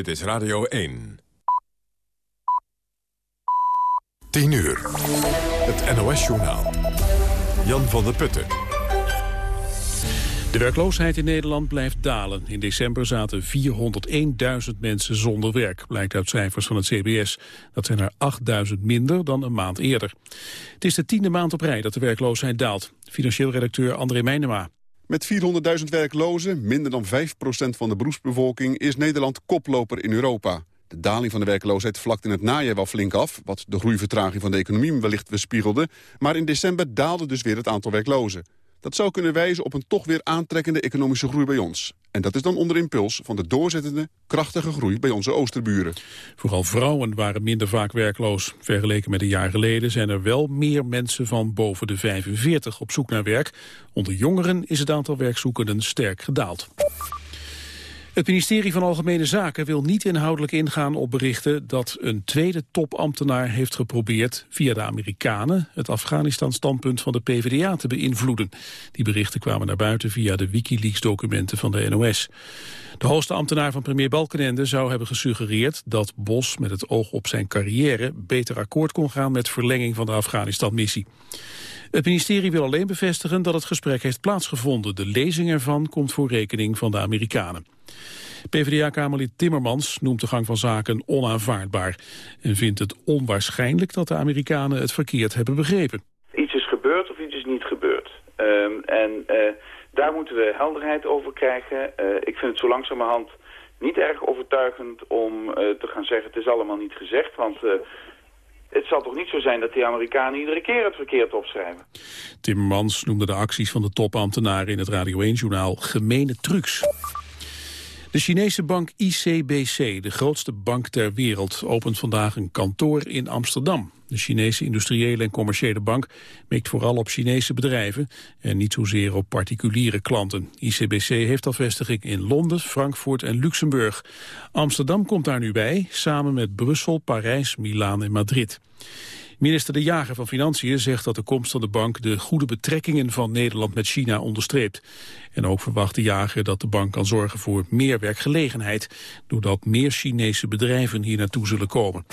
Dit is Radio 1. 10 uur. Het NOS-journaal. Jan van der Putten. De werkloosheid in Nederland blijft dalen. In december zaten 401.000 mensen zonder werk, blijkt uit cijfers van het CBS. Dat zijn er 8.000 minder dan een maand eerder. Het is de tiende maand op rij dat de werkloosheid daalt. Financieel redacteur André Meijnema. Met 400.000 werklozen, minder dan 5% van de beroepsbevolking... is Nederland koploper in Europa. De daling van de werkloosheid vlakt in het najaar wel flink af... wat de groeivertraging van de economie wellicht weerspiegelde. Maar in december daalde dus weer het aantal werklozen. Dat zou kunnen wijzen op een toch weer aantrekkende economische groei bij ons. En dat is dan onder impuls van de doorzettende, krachtige groei bij onze oosterburen. Vooral vrouwen waren minder vaak werkloos. Vergeleken met een jaar geleden zijn er wel meer mensen van boven de 45 op zoek naar werk. Onder jongeren is het aantal werkzoekenden sterk gedaald. Het ministerie van Algemene Zaken wil niet inhoudelijk ingaan op berichten dat een tweede topambtenaar heeft geprobeerd via de Amerikanen het Afghanistan-standpunt van de PvdA te beïnvloeden. Die berichten kwamen naar buiten via de Wikileaks-documenten van de NOS. De hoogste ambtenaar van premier Balkenende zou hebben gesuggereerd dat Bos met het oog op zijn carrière beter akkoord kon gaan met verlenging van de Afghanistan-missie. Het ministerie wil alleen bevestigen dat het gesprek heeft plaatsgevonden. De lezing ervan komt voor rekening van de Amerikanen. PvdA-kamerlid Timmermans noemt de gang van zaken onaanvaardbaar... en vindt het onwaarschijnlijk dat de Amerikanen het verkeerd hebben begrepen. Iets is gebeurd of iets is niet gebeurd. Ehm, en uh, daar moeten we helderheid over krijgen. Uh, ik vind het zo langzamerhand niet erg overtuigend om uh, te gaan zeggen... het is allemaal niet gezegd, want het zal toch niet zo zijn dat die Amerikanen iedere keer het verkeerd opschrijven? Timmermans noemde de acties van de topambtenaren in het Radio 1-journaal gemene trucs. De Chinese bank ICBC, de grootste bank ter wereld, opent vandaag een kantoor in Amsterdam. De Chinese industriële en commerciële bank mikt vooral op Chinese bedrijven en niet zozeer op particuliere klanten. ICBC heeft al vestiging in Londen, Frankfurt en Luxemburg. Amsterdam komt daar nu bij, samen met Brussel, Parijs, Milaan en Madrid. Minister De Jager van Financiën zegt dat de komst van de bank de goede betrekkingen van Nederland met China onderstreept. En ook verwacht De Jager dat de bank kan zorgen voor meer werkgelegenheid, doordat meer Chinese bedrijven hier naartoe zullen komen.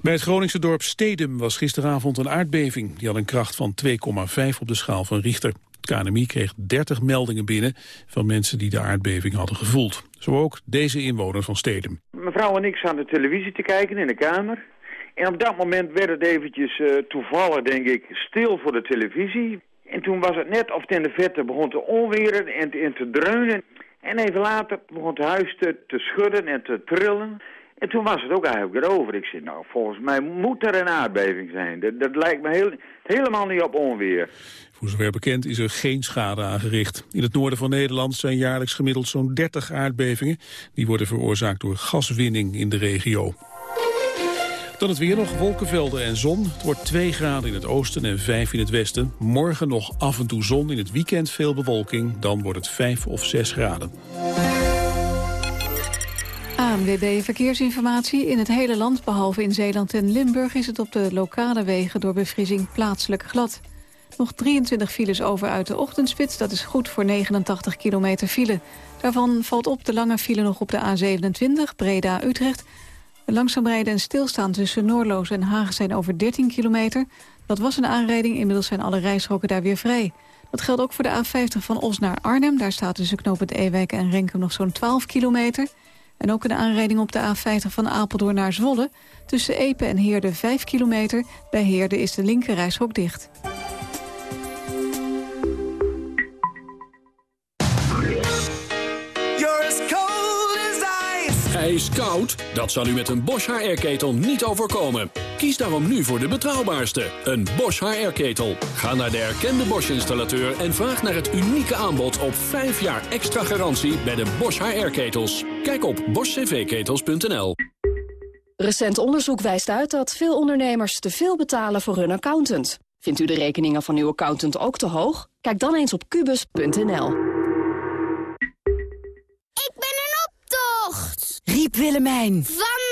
Bij het Groningse dorp Stedum was gisteravond een aardbeving. Die had een kracht van 2,5 op de schaal van Richter. Het KNMI kreeg 30 meldingen binnen van mensen die de aardbeving hadden gevoeld. Zo ook deze inwoner van Stedum. Mevrouw en ik zaten de televisie te kijken in de kamer. En op dat moment werd het eventjes uh, toevallig, denk ik, stil voor de televisie. En toen was het net of in de verte begon te onweren en te, en te dreunen. En even later begon het huis te, schudden en te trillen. En toen was het ook eigenlijk erover. Ik zei, nou, volgens mij moet er een aardbeving zijn. Dat, dat lijkt me helemaal niet op onweer. Voor zover bekend is er geen schade aangericht. In het noorden van Nederland zijn jaarlijks gemiddeld zo'n 30 aardbevingen. Die worden veroorzaakt door gaswinning in de regio. Dan het weer nog, wolkenvelden en zon. Het wordt 2 graden in het oosten en 5 in het westen. Morgen nog af en toe zon, in het weekend veel bewolking. Dan wordt het 5 of 6 graden. ANWB Verkeersinformatie. In het hele land, behalve in Zeeland en Limburg... is het op de lokale wegen door bevriezing plaatselijk glad. Nog 23 files over uit de ochtendspits. Dat is goed voor 89 kilometer file. Daarvan valt op de lange file nog op de A27, Breda-Utrecht... Langzaam rijden en stilstaan tussen Noorloos en Hagen zijn over 13 kilometer. Dat was een aanrijding, inmiddels zijn alle rijstroken daar weer vrij. Dat geldt ook voor de A50 van Os naar Arnhem. Daar staat tussen knooppunt Ewijk en Renkum nog zo'n 12 kilometer. En ook een aanrijding op de A50 van Apeldoorn naar Zwolle. Tussen Epe en Heerde 5 kilometer. Bij Heerde is de linker reishok dicht. Koud? Dat zal u met een Bosch HR-ketel niet overkomen. Kies daarom nu voor de betrouwbaarste, een Bosch HR-ketel. Ga naar de erkende Bosch-installateur en vraag naar het unieke aanbod op 5 jaar extra garantie bij de Bosch HR-ketels. Kijk op boschcvketels.nl. Recent onderzoek wijst uit dat veel ondernemers te veel betalen voor hun accountant. Vindt u de rekeningen van uw accountant ook te hoog? Kijk dan eens op kubus.nl. riep Willemijn. Van!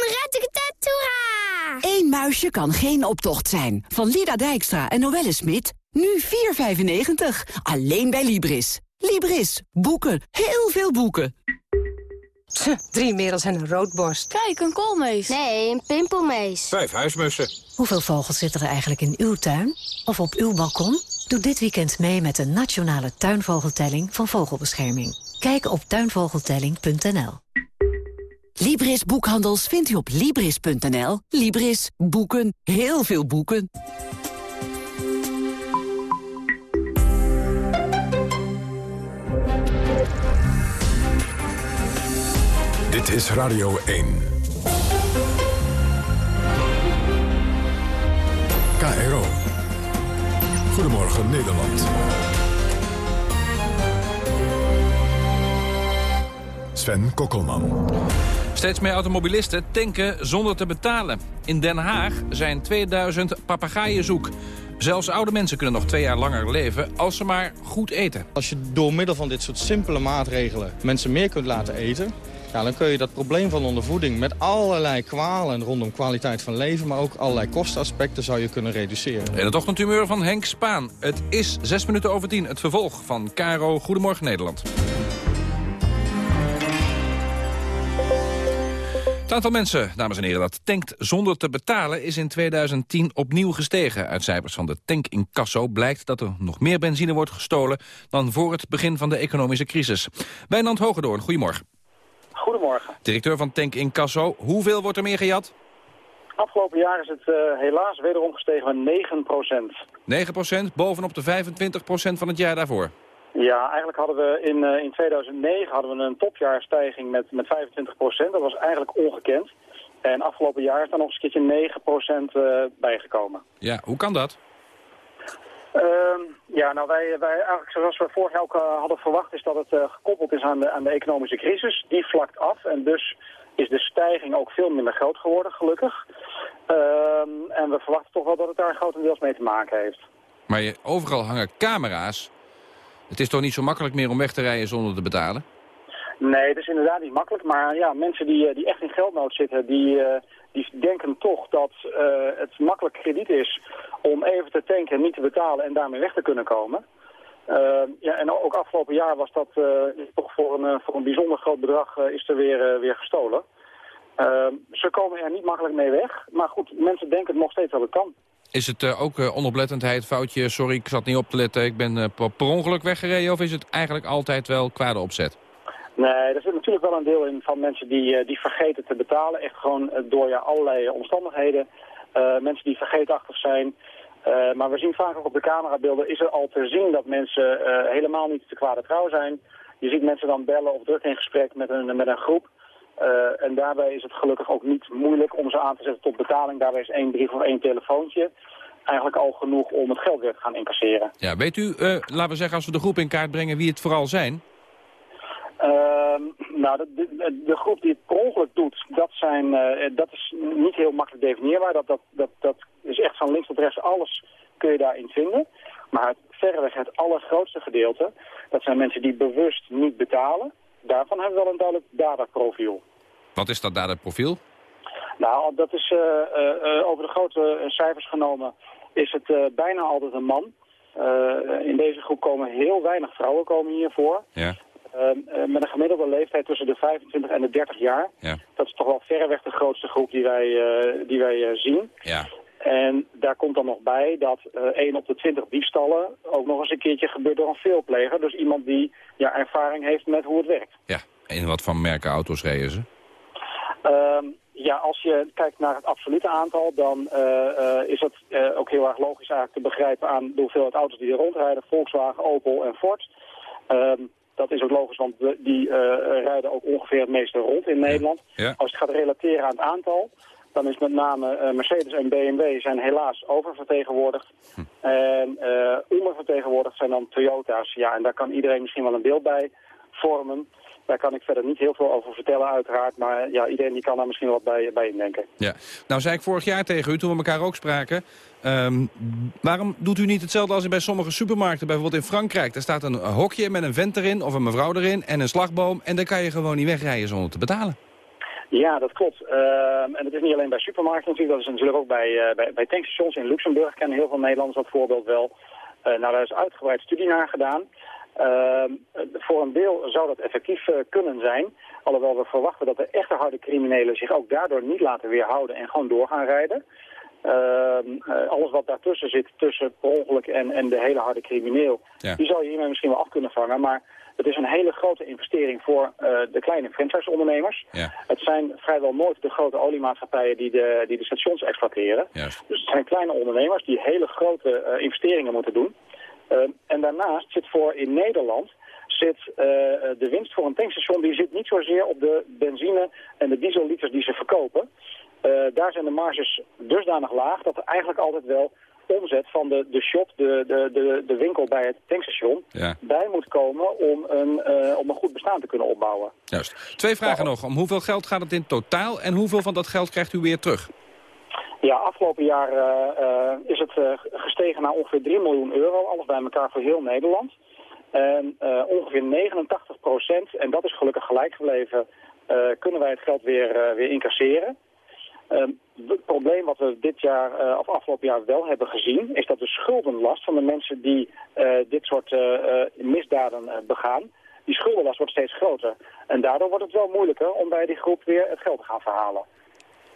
Eén muisje kan geen optocht zijn. Van Lida Dijkstra en Noelle Smit. Nu 4,95. Alleen bij Libris. Libris. Boeken. Heel veel boeken. drie merels en een roodborst. Kijk, een koolmees. Nee, een pimpelmees. Vijf huismussen. Hoeveel vogels zitten er eigenlijk in uw tuin? Of op uw balkon? Doe dit weekend mee met de nationale tuinvogeltelling van Vogelbescherming. Kijk op tuinvogeltelling.nl. Libris Boekhandels vindt u op Libris.nl. Libris. Boeken. Heel veel boeken. Dit is Radio 1. KRO. Goedemorgen Nederland. Sven Kokkelman. Steeds meer automobilisten tanken zonder te betalen. In Den Haag zijn 2000 papegaaien zoek. Zelfs oude mensen kunnen nog twee jaar langer leven als ze maar goed eten. Als je door middel van dit soort simpele maatregelen mensen meer kunt laten eten... Ja, dan kun je dat probleem van ondervoeding met allerlei kwalen rondom kwaliteit van leven... maar ook allerlei kostaspecten zou je kunnen reduceren. In het ochtendtumeur van Henk Spaan. Het is zes minuten over tien, het vervolg van Caro Goedemorgen Nederland. Het aantal mensen, dames en heren, dat tankt zonder te betalen... is in 2010 opnieuw gestegen. Uit cijfers van de Tank in Casso blijkt dat er nog meer benzine wordt gestolen... dan voor het begin van de economische crisis. Wijnand Hogedoorn, goedemorgen. Goedemorgen. Directeur van Tank in Casso. Hoeveel wordt er meer gejat? Afgelopen jaar is het uh, helaas wederom gestegen met 9% 9% bovenop de 25% van het jaar daarvoor? Ja, eigenlijk hadden we in, uh, in 2009 hadden we een topjaarstijging met, met 25% Dat was eigenlijk ongekend. En afgelopen jaar is daar nog eens een keertje 9% uh, bijgekomen. Ja, hoe kan dat? Uh, ja, nou wij, wij eigenlijk zoals we vorig jaar ook uh, hadden verwacht is dat het gekoppeld is aan de, aan de economische crisis. Die vlakt af en dus is de stijging ook veel minder groot geworden, gelukkig. Uh, en we verwachten toch wel dat het daar grotendeels mee te maken heeft. Maar je, overal hangen camera's. Het is toch niet zo makkelijk meer om weg te rijden zonder te betalen? Nee, het is inderdaad niet makkelijk. Maar ja, mensen die, die echt in geldnood zitten, die, die denken toch dat uh, het makkelijk krediet is om even te tanken en niet te betalen en daarmee weg te kunnen komen. Ja, en ook afgelopen jaar was dat toch voor een, voor een bijzonder groot bedrag is er weer, weer gestolen. ze komen er niet makkelijk mee weg, maar goed, mensen denken nog steeds dat het kan. Is het ook onoplettendheid, foutje, sorry ik zat niet op te letten, ik ben per ongeluk weggereden of is het eigenlijk altijd wel kwade opzet? Nee, er zit natuurlijk wel een deel in van mensen die, die vergeten te betalen. Echt gewoon door ja, allerlei omstandigheden. Mensen die vergeetachtig zijn. Maar we zien vaak ook op de camerabeelden is er al te zien dat mensen helemaal niet te kwade trouw zijn. Je ziet mensen dan bellen of druk in gesprek met een, met een groep. En daarbij is het gelukkig ook niet moeilijk om ze aan te zetten tot betaling. Daarbij is één brief of één telefoontje eigenlijk al genoeg om het geld weer te gaan incasseren. Ja, weet u, laten we zeggen als we de groep in kaart brengen wie het vooral zijn? Uh, nou, de, de, de, groep die het per ongeluk doet, dat, zijn, uh, dat is niet heel makkelijk definieerbaar. Dat, dat, dat, dat is echt van links tot rechts, alles kun je daarin vinden. Maar het, verreweg het allergrootste gedeelte, dat zijn mensen die bewust niet betalen. Daarvan hebben we wel een duidelijk dataprofiel. Wat is dat dataprofiel? Nou, dat is uh, uh, over de grote cijfers genomen, is het bijna altijd een man. in deze groep komen heel weinig vrouwen komen hiervoor. Ja. Uh, met een gemiddelde leeftijd tussen de 25 en de 30 jaar. Ja. Dat is toch wel verreweg de grootste groep die wij, die wij zien. Ja. En daar komt dan nog bij dat 1 op de 20 diefstallen ook nog eens een keertje gebeurt door een veelpleger. Dus iemand die ja, ervaring heeft met hoe het werkt. Ja, en wat van merken auto's reden ze? Ehm, ja, als je kijkt naar het absolute aantal, dan is het ook heel erg logisch eigenlijk te begrijpen aan de hoeveelheid auto's die er rondrijden. Volkswagen, Opel en Ford. Ehm, dat is ook logisch, want die uh, rijden ook ongeveer het meeste rond in Nederland. Ja. Als je het gaat relateren aan het aantal, dan is met name uh, Mercedes en BMW zijn helaas oververtegenwoordigd. Hm. En ondervertegenwoordigd zijn dan Toyota's. Ja, en daar kan iedereen misschien wel een beeld bij vormen. Daar kan ik verder niet heel veel over vertellen uiteraard. Maar ja, iedereen die kan daar misschien wat bij, bij indenken. Ja. Nou zei ik vorig jaar tegen u, toen we elkaar ook spraken... Um, waarom doet u niet hetzelfde als bij sommige supermarkten? Bijvoorbeeld in Frankrijk. Daar staat een hokje met een vent erin of een mevrouw erin en een slagboom. En dan kan je gewoon niet wegrijden zonder te betalen. Ja, dat klopt. Uh, en het is niet alleen bij supermarkten natuurlijk. Dat is natuurlijk ook bij, uh, bij, bij tankstations in Luxemburg. Kennen heel veel Nederlanders dat voorbeeld wel. Uh, nou, daar is uitgebreid studie naar gedaan. Ehm, voor een deel zou dat effectief kunnen zijn. Alhoewel we verwachten dat de echte harde criminelen zich ook daardoor niet laten weerhouden en gewoon door gaan rijden. Ehm, alles wat daartussen zit, tussen per ongeluk en, en de hele harde crimineel, die zal je hiermee misschien wel af kunnen vangen. Maar het is een hele grote investering voor de kleine franchise-ondernemers. Ja. Het zijn vrijwel nooit de grote oliemaatschappijen die de, die de stations exploiteren. Juist. Dus het zijn kleine ondernemers die hele grote investeringen moeten doen. Ehm, en daarnaast zit voor in Nederland zit de winst voor een tankstation die zit niet zozeer op de benzine en de dieselliters die ze verkopen. daar zijn de marges dusdanig laag dat er eigenlijk altijd wel omzet van de, de shop, de, de, de, de winkel bij het tankstation, Ja. bij moet komen om een, eh, om een goed bestaan te kunnen opbouwen. Juist. Twee vragen nog. Om hoeveel geld gaat het in totaal en hoeveel van dat geld krijgt u weer terug? Ja, afgelopen jaar eh, eh, is het gestegen naar ongeveer 3 miljoen euro, alles bij elkaar voor heel Nederland. En ongeveer 89 procent, en dat is gelukkig gelijk gebleven, kunnen wij het geld weer, weer incasseren. Ehm, het probleem wat we dit jaar, eh, of afgelopen jaar wel hebben gezien, is dat de schuldenlast van de mensen die eh, dit soort eh, eh, misdaden eh, begaan, die schuldenlast wordt steeds groter. En daardoor wordt het wel moeilijker om bij die groep weer het geld te gaan verhalen.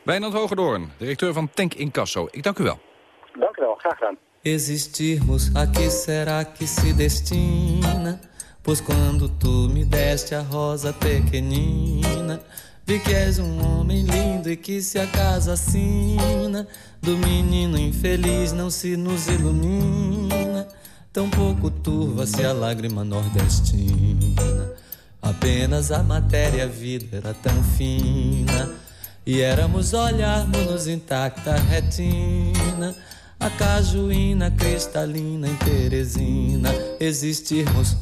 Wijnand Hogedoorn, directeur van Tank Incasso. Ik dank u wel. Dank u wel, graag gedaan. Existirmos, a que será que se destina? Pois quando tu me deste a rosa pequenina, vi que és um homem lindo e que se acaso assina, do menino infeliz não se nos ilumina, tão pouco turva-se a lágrima nordestina. Apenas a matéria a vida era tão fina, e éramos olharmos-nos intacta retina. A cajuína cristalina em Teresina Existirmos,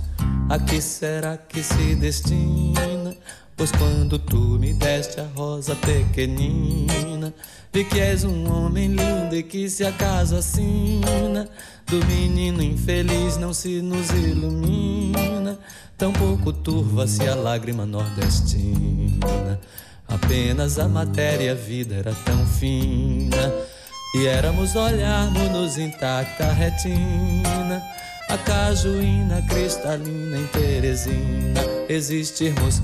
a que será que se destina? Pois quando tu me deste a rosa pequenina Vi que és um homem lindo e que se acaso assina Do menino infeliz não se nos ilumina Tampouco turva-se a lágrima nordestina. Apenas a matéria a vida era tão fina e éramos olharmos-nos intacta retina. A cajuína cristalina em Teresina Existirmos,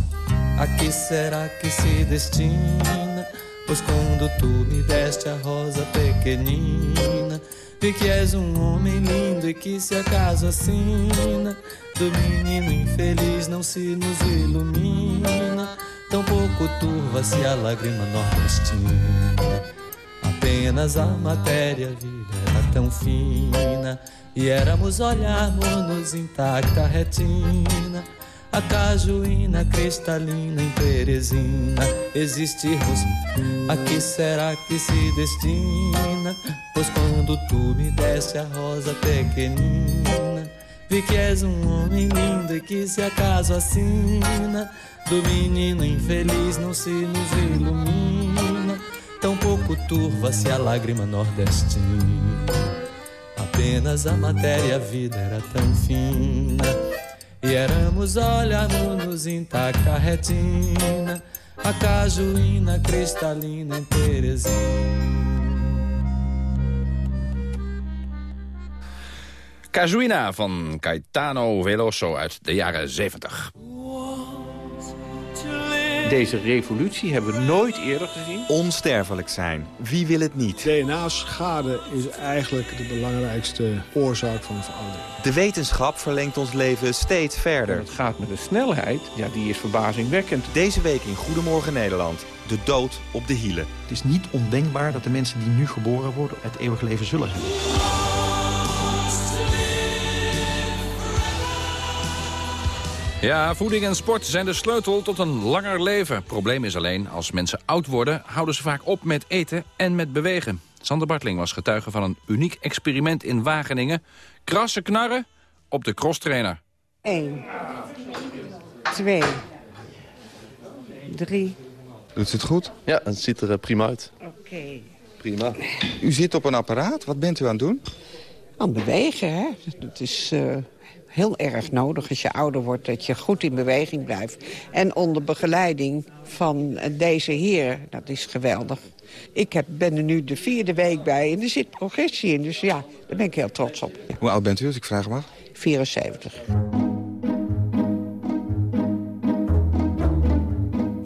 a que será que se destina? Pois quando tu me deste a rosa pequenina Vi que és um homem lindo e que se acaso assina Do menino infeliz não se nos ilumina Tampouco turva-se a lágrima nordestina Apenas a matéria a vida era tão fina E éramos olharmos-nos intacta retina A cajuína cristalina em Teresina Existirmos, a que será que se destina? Pois quando tu me deste a rosa pequenina Vi que és um homem lindo e que se acaso assina Do menino infeliz não se nos ilumina. Tão pouco turva-se a lágrima nordestina. Apenas a matéria a vida era tão fina E éramos olharmos-nos intacta retina A cajuína cristalina em Teresina Cajuina van Caetano Veloso uit de jaren 70. Deze revolutie hebben we nooit eerder gezien. Onsterfelijk zijn. Wie wil het niet? DNA-schade is eigenlijk de belangrijkste oorzaak van verandering. De wetenschap verlengt ons leven steeds verder. Het gaat met een snelheid, ja, die is verbazingwekkend. Deze week in Goedemorgen Nederland. De dood op de hielen. Het is niet ondenkbaar dat de mensen die nu geboren worden... het eeuwige leven zullen hebben. Ja, voeding en sport zijn de sleutel tot een langer leven. Probleem is alleen, als mensen oud worden... houden ze vaak op met eten en met bewegen. Sander Bartling was getuige van een uniek experiment in Wageningen. Krassen knarren op de crosstrainer. 1, 2, 3. Doet het goed? Ja, het ziet er prima uit. Oké. Prima. U zit op een apparaat. Wat bent u aan het doen? Aan het bewegen, hè. Dat is uh, heel erg nodig als je ouder wordt... dat je goed in beweging blijft. En onder begeleiding van deze heer, dat is geweldig. Ik heb, ben er nu de vierde week bij en er zit progressie in. Dus ja, daar ben ik heel trots op. Hoe oud bent u, als ik vragen mag? 74.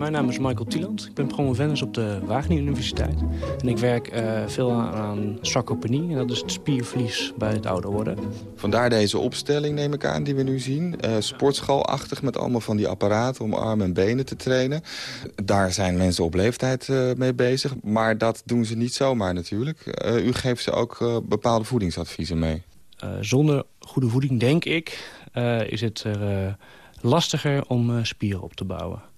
Mijn naam is Michael Tieland. Ik ben promovendus op de Wageningen Universiteit. En ik werk uh, veel aan, aan sarcopenie. En dat is het spierverlies bij het ouder worden. Vandaar deze opstelling, neem ik aan, die we nu zien. Uh, sportschoolachtig met allemaal van die apparaten om armen en benen te trainen. Daar zijn mensen op leeftijd uh, mee bezig. Maar dat doen ze niet zomaar natuurlijk. u geeft ze ook bepaalde voedingsadviezen mee. zonder goede voeding, denk ik, is het er lastiger om spieren op te bouwen.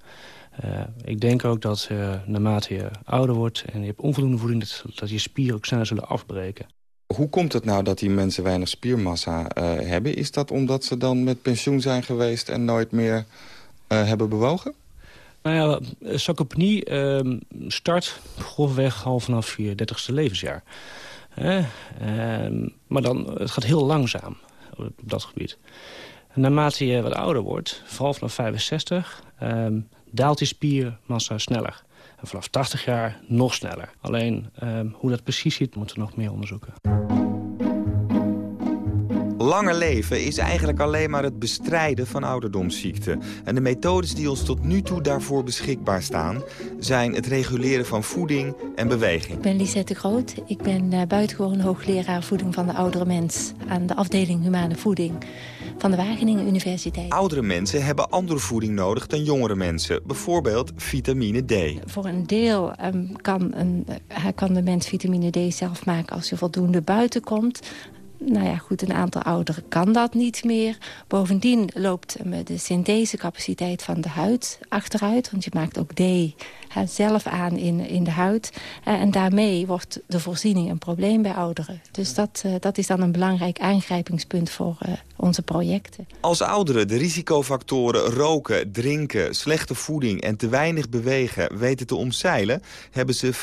Uh, ik denk ook dat uh, naarmate je ouder wordt en je hebt onvoldoende voeding... dat, dat je spieren ook sneller zullen afbreken. Hoe komt het nou dat die mensen weinig spiermassa uh, hebben? Is dat omdat ze dan met pensioen zijn geweest en nooit meer hebben bewogen? Nou ja, sarcopenie ehm, start grofweg al vanaf je 30ste levensjaar. Ehm, maar dan, het gaat heel langzaam op dat gebied. Naarmate je wat ouder wordt, vooral vanaf 65 daalt die spiermassa sneller. En vanaf 80 jaar nog sneller. Alleen um, hoe dat precies zit, moeten we nog meer onderzoeken. Langer leven is eigenlijk alleen maar het bestrijden van ouderdomsziekten. En de methodes die ons tot nu toe daarvoor beschikbaar staan... zijn het reguleren van voeding en beweging. Ik ben Lisette Groot. Ik ben uh, buitengewoon hoogleraar voeding van de oudere mens... aan de afdeling Humane Voeding van de Wageningen Universiteit. Oudere mensen hebben andere voeding nodig dan jongere mensen. Bijvoorbeeld vitamine D. Voor een deel um, kan, een, uh, kan de mens vitamine D zelf maken als je voldoende buiten komt nou ja, goed, een aantal ouderen kan dat niet meer. Bovendien loopt de synthesecapaciteit van de huid achteruit. Want je maakt ook D zelf aan in, in de huid. Eh, en daarmee wordt de voorziening een probleem bij ouderen. Dus dat, uh, dat is dan een belangrijk aangrijpingspunt voor uh, onze projecten. Als ouderen de risicofactoren roken, drinken, slechte voeding en te weinig bewegen weten te omzeilen... hebben ze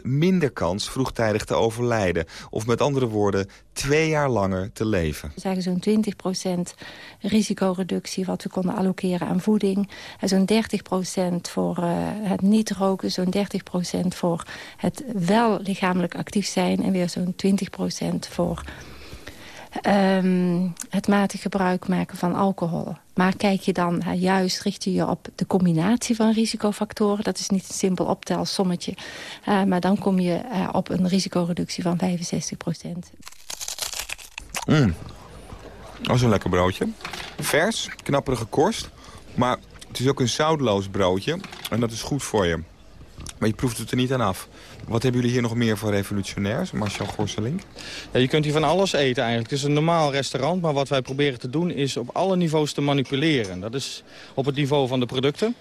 65% minder kans vroegtijdig te overlijden. Of met andere woorden, twee jaar langer te leven. We zagen zo'n 20% risicoreductie wat we konden allokeren aan voeding. Zo'n 30% voor uh, het niet roken, zo'n 30% voor het wel lichamelijk actief zijn... en weer zo'n 20% voor um, het matig gebruik maken van alcohol. Maar kijk je dan juist, richt je je op de combinatie van risicofactoren. Dat is niet een simpel optelsommetje. Uh, maar dan kom je uh, op een risicoreductie van 65 procent. Mm. Dat is een lekker broodje. Vers, knapperige korst. Maar het is ook een zoutloos broodje. En dat is goed voor je. Maar je proeft het er niet aan af. Wat hebben jullie hier nog meer voor revolutionairs, Marcel Gorselink? Ja, je kunt hier van alles eten eigenlijk. Het is een normaal restaurant, maar wat wij proberen te doen is op alle niveaus te manipuleren. Dat is op het niveau van de producten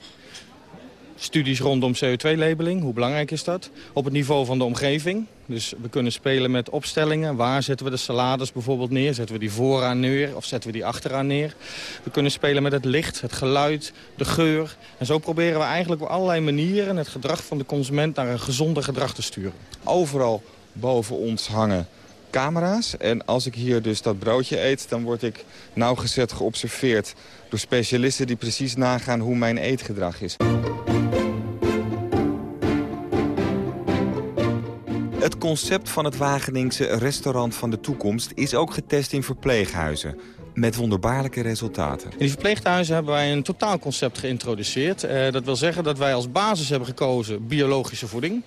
studies rondom CO2-labeling, hoe belangrijk is dat? Op het niveau van de omgeving. Dus we kunnen spelen met opstellingen. Waar zetten we de salades bijvoorbeeld neer? Zetten we die vooraan neer of zetten we die achteraan neer? We kunnen spelen met het licht, het geluid, de geur. En zo proberen we eigenlijk op allerlei manieren... het gedrag van de consument naar een gezonder gedrag te sturen. Overal boven ons hangen camera's. En als ik hier dus dat broodje eet, dan word ik nauwgezet geobserveerd... door specialisten die precies nagaan hoe mijn eetgedrag is. Het concept van het Wageningse restaurant van de toekomst... is ook getest in verpleeghuizen met wonderbaarlijke resultaten. In die verpleeghuizen hebben wij een totaalconcept geïntroduceerd. Uh, dat wil zeggen dat wij als basis hebben gekozen biologische voeding.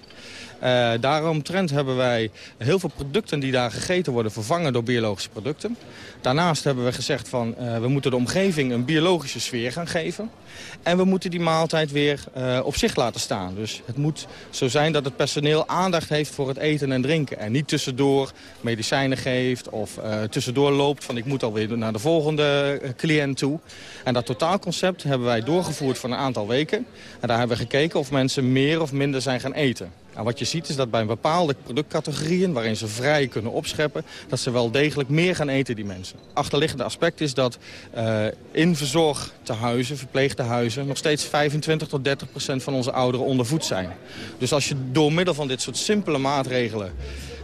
Uh, daaromtrent hebben wij heel veel producten die daar gegeten worden vervangen door biologische producten. Daarnaast hebben we gezegd van uh, we moeten de omgeving een biologische sfeer gaan geven. En we moeten die maaltijd weer op zich laten staan. Dus het moet zo zijn dat het personeel aandacht heeft voor het eten en drinken. En niet tussendoor medicijnen geeft of tussendoor loopt van ik moet alweer naar de volgende cliënt toe. En dat totaalconcept hebben wij doorgevoerd voor een aantal weken. En daar hebben we gekeken of mensen meer of minder zijn gaan eten. En wat je ziet is dat bij bepaalde productcategorieën... waarin ze vrij kunnen opscheppen... dat ze wel degelijk meer gaan eten, die mensen. Achterliggende aspect is dat uh, in verzorgtehuizen, verpleegtehuizen... nog steeds 25 tot 30 procent van onze ouderen ondervoed zijn. Dus als je door middel van dit soort simpele maatregelen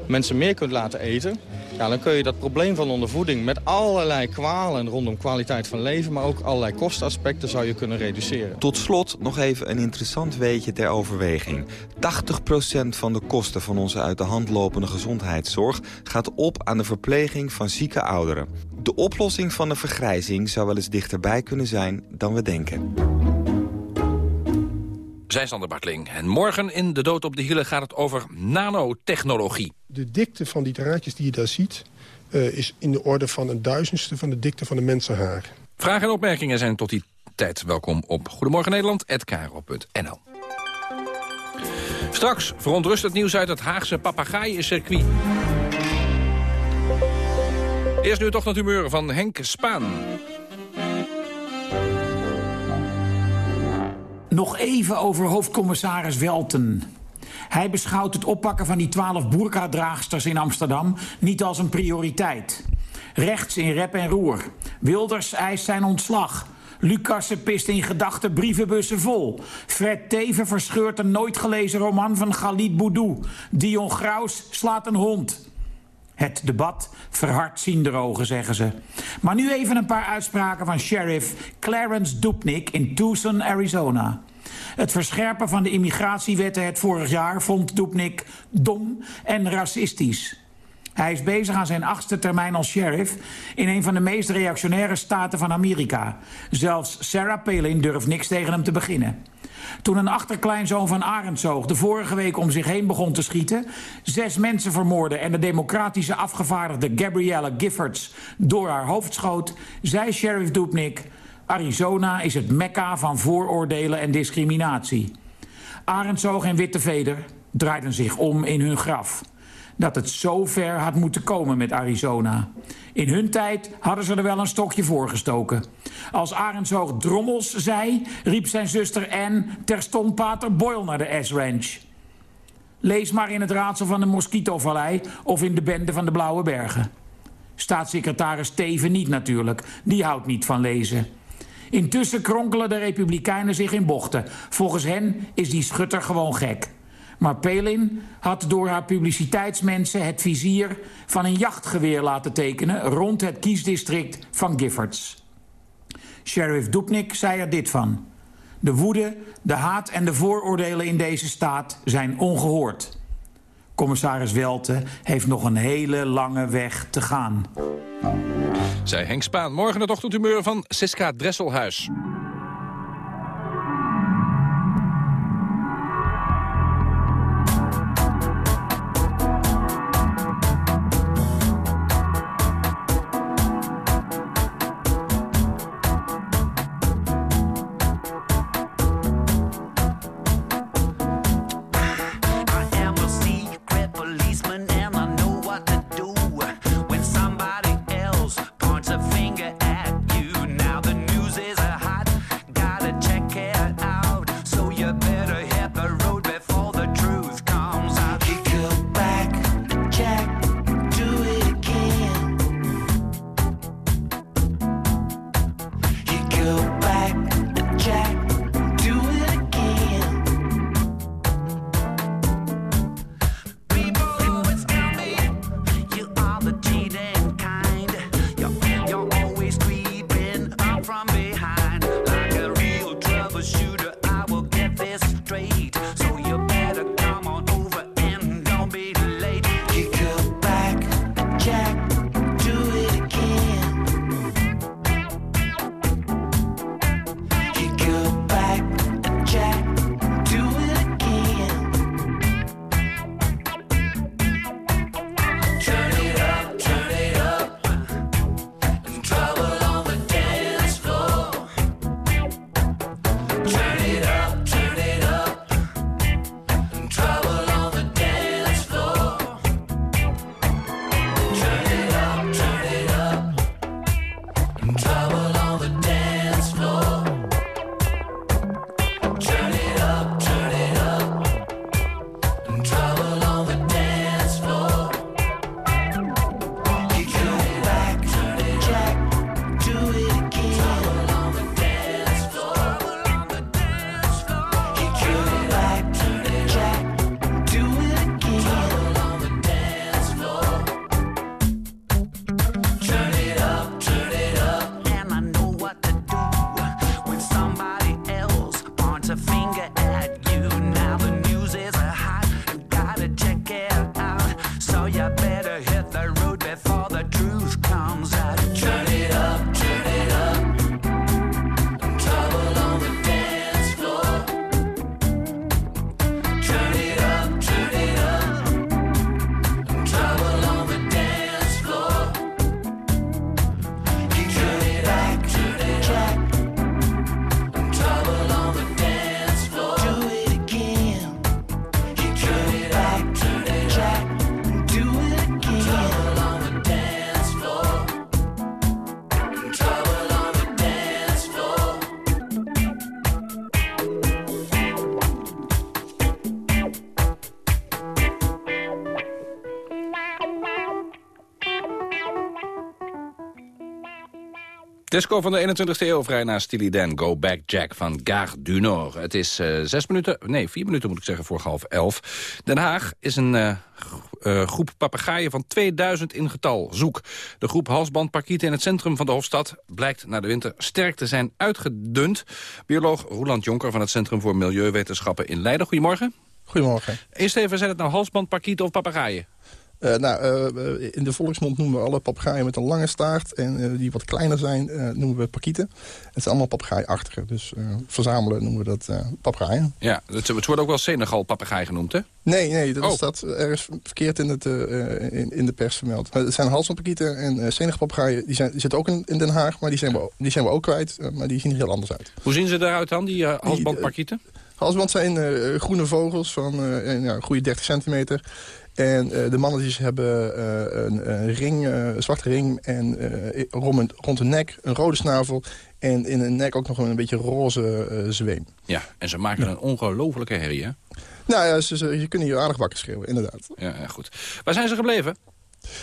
mensen meer kunt laten eten... Ja, dan kun je dat probleem van ondervoeding met allerlei kwalen rondom kwaliteit van leven... maar ook allerlei kostaspecten zou je kunnen reduceren. Tot slot nog even een interessant weetje ter overweging. 80% van de kosten van onze uit de hand lopende gezondheidszorg... gaat op aan de verpleging van zieke ouderen. De oplossing van de vergrijzing zou wel eens dichterbij kunnen zijn dan we denken. zei Sander Bartling. En morgen in De Dood op de Hielen gaat het over nanotechnologie. De dikte van die draadjes die je daar ziet... Uh, is in de orde van een duizendste van de dikte van een mensenhaar. Vragen en opmerkingen zijn tot die tijd welkom op Goedemorgen Nederland@kro.nl. Straks verontrustend nieuws uit het Haagse papegaaiencircuit. Eerst nu toch het humeur van Henk Spaan. Nog even over hoofdcommissaris Welten. Hij beschouwt het oppakken van die twaalf boerka-draagsters in Amsterdam niet als een prioriteit. Rechts in rep en roer. Wilders eist zijn ontslag. Lucassen pist in gedachten brievenbussen vol. Fred Teven verscheurt een nooit gelezen roman van Khalid Boudou. Dion Graus slaat een hond. Het debat verhardt zienderogen, zeggen ze. Maar nu even een paar uitspraken van sheriff Clarence Dupnik in Tucson, Arizona. Het verscherpen van de immigratiewetten het vorig jaar vond Dupnik dom en racistisch. Hij is bezig aan zijn achtste termijn als sheriff in een van de meest reactionaire staten van Amerika. Zelfs Sarah Palin durft niks tegen hem te beginnen. Toen een achterkleinzoon van Arendsoog de vorige week om zich heen begon te schieten... zes mensen vermoorde en de democratische afgevaardigde Gabrielle Giffords door haar hoofd schoot... zei sheriff Dubnik... Arizona is het mekka van vooroordelen en discriminatie. Arendsoog en Witte Veder draaiden zich om in hun graf dat het zo ver had moeten komen met Arizona. In hun tijd hadden ze er wel een stokje voor gestoken. Als Arendshoog drommels zei, riep zijn zuster Anne terstond pater Boyle naar de S-Ranch. Lees maar in het raadsel van de Mosquito-vallei of in de bende van de Blauwe Bergen. Staatssecretaris Teven niet natuurlijk, die houdt niet van lezen. Intussen kronkelen de republikeinen zich in bochten. Volgens hen is die schutter gewoon gek. Maar Pelin had door haar publiciteitsmensen het vizier van een jachtgeweer laten tekenen rond het kiesdistrict van Giffords. Sheriff Dupnik zei er dit van. De woede, de haat en de vooroordelen in deze staat zijn ongehoord. Commissaris Welte heeft nog een hele lange weg te gaan. Zij Henk Spaan. Morgen het ochtendhumeur van Siska Dresselhuis. Disco van de 21ste eeuw, vrij na Steely Dan. Go Back Jack van Gare du Nord. Het is uh, zes minuten, nee, vier minuten moet ik zeggen, voor half elf. Den Haag is een uh, uh, groep papegaaien van 2000 in getal. Zoek. De groep halsbandparkieten in het centrum van de Hofstad... blijkt na de winter sterk te zijn uitgedund. Bioloog Roland Jonker van het Centrum voor Milieuwetenschappen in Leiden. Goedemorgen. Goedemorgen. Eerst even, zijn het nou halsbandparkieten of papegaaien? Uh, nou, uh, in de volksmond noemen we alle papegaaien met een lange staart. En uh, die wat kleiner zijn noemen we pakieten. Het zijn allemaal papegaaiachtige. Dus verzamelen noemen we dat papegaaien. Ja, het, het, wordt ook wel Senegal papegaai genoemd, hè? Nee, nee, dat oh. staat ergens verkeerd in, het, in, in, de pers vermeld. Het zijn halsbandpakieten en uh, Senegal papegaaien. Die, zijn, die zitten ook in, in Den Haag, maar die zijn we, die zijn we ook kwijt. maar die zien er heel anders uit. Hoe zien ze eruit dan, die halsbandparkieten? Halsband zijn groene vogels van ja, een goede 30 centimeter. En uh, de mannetjes hebben uh, een, een, ring, uh, een zwarte ring en rond, rond de nek een rode snavel. En in de nek ook nog een beetje roze zweem. Ja, en ze maken ja. een ongelofelijke herrie, hè? Nou ja, ze, ze, je kunnen hier aardig wakker schreeuwen, inderdaad. Ja, ja, goed. Waar zijn ze gebleven?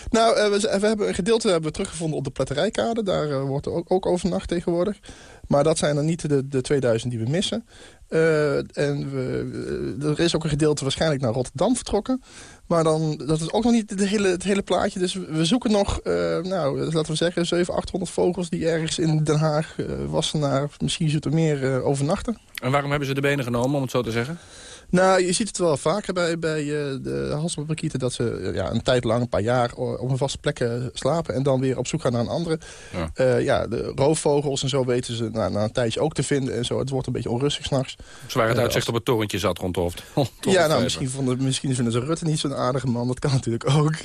Nou, we, we, hebben een gedeelte hebben we teruggevonden op de platterijkade. Daar wordt er ook, ook overnacht tegenwoordig. Maar dat zijn dan niet de, de 2000 die we missen. Uh, en we, er is ook een gedeelte waarschijnlijk naar Rotterdam vertrokken. Maar dan, dat is ook nog niet hele, het hele plaatje. Dus we zoeken nog, uh, nou, laten we zeggen, 700, 800 vogels... die ergens in Den Haag, uh, Wassenaar, misschien Zoetermeer uh, overnachten. En waarom hebben ze de benen genomen, om het zo te zeggen? Nou, je ziet het wel vaker bij, bij uh, de halsbandparkieten... dat ze ja, een tijd lang, een paar jaar, op een vaste plek slapen... en dan weer op zoek gaan naar een andere. Ja, uh, ja de roofvogels en zo weten ze na, na, een tijdje ook te vinden. En zo. Het wordt een beetje onrustig s'nachts. Waren het uitzicht op het torentje zat rond de hoofd. ja, nou, misschien, vonden, misschien vinden ze Rutte niet zo'n aardige man. Dat kan natuurlijk ook.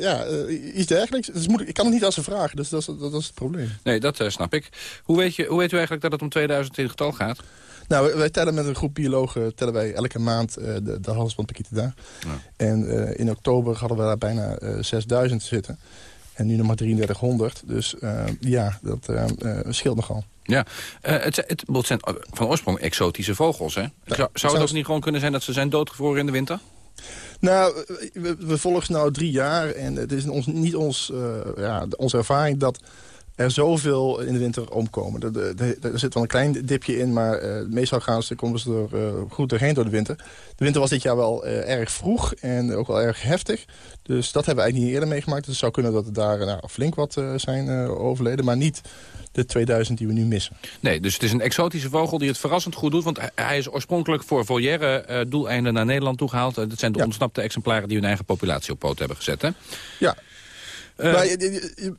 ja, iets dergelijks. Ik kan het niet als ze vragen, dus dat is, dat, dat is het probleem. Nee, dat snap ik. Hoe weet, je, hoe weet u eigenlijk dat het om 2000 in getal gaat? Nou, wij tellen met een groep biologen tellen wij elke maand uh, de, de halsbandpakieten daar. Ja. En uh, in oktober hadden we daar bijna uh, 6000 zitten. En nu nog maar 3300. Dus ja, dat scheelt nogal. Ja, het, het, het, zijn van oorsprong exotische vogels, hè? Zou, zou het ook niet gewoon kunnen zijn dat ze zijn doodgevroren in de winter? Nou, we, we volgen ze nou drie jaar en het is ons, niet ons, ja, onze ervaring dat er zoveel in de winter omkomen. Er, er, er zit wel een klein dipje in, maar uh, meestal gaan ze, komen ze er uh, goed doorheen door de winter. De winter was dit jaar wel uh, erg vroeg en ook wel erg heftig. Dus dat hebben we eigenlijk niet eerder meegemaakt. Dus het zou kunnen dat er daar nou, flink wat zijn overleden, maar niet de 2000 die we nu missen. Nee, dus het is een exotische vogel die het verrassend goed doet. Want hij is oorspronkelijk voor volière doeleinden naar Nederland toegehaald. dat zijn de ja. ontsnapte exemplaren die hun eigen populatie op poot hebben gezet, hè? Ja, maar,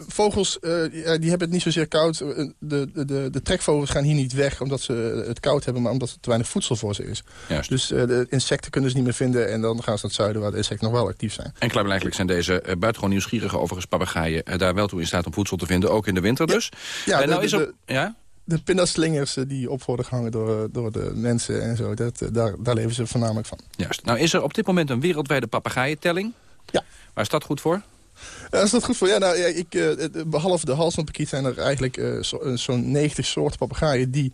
vogels uh, die hebben het niet zozeer koud. De, de, de, de, trekvogels gaan hier niet weg omdat ze het koud hebben... maar omdat er te weinig voedsel voor ze is. Juist. Dus uh, de insecten kunnen ze niet meer vinden... en dan gaan ze naar het zuiden waar de insecten nog wel actief zijn. En klaarblijkelijk zijn deze buitengewoon nieuwsgierige overigens papegaaien... daar wel toe in staat om voedsel te vinden, ook in de winter dus. Ja, ja nou is er, ja? de pindaslingers die op worden gehangen door, door de mensen en zo, dat, daar, daar leven ze voornamelijk van. Juist. Nou is er op dit moment een wereldwijde papegaaientelling. Ja. Waar is dat goed voor? Ja, is dat goed voor? Ja, nou, ja, ik, uh, behalve de halsbandpakiet zijn er eigenlijk uh, zo'n zo 90 soorten papegaaien... die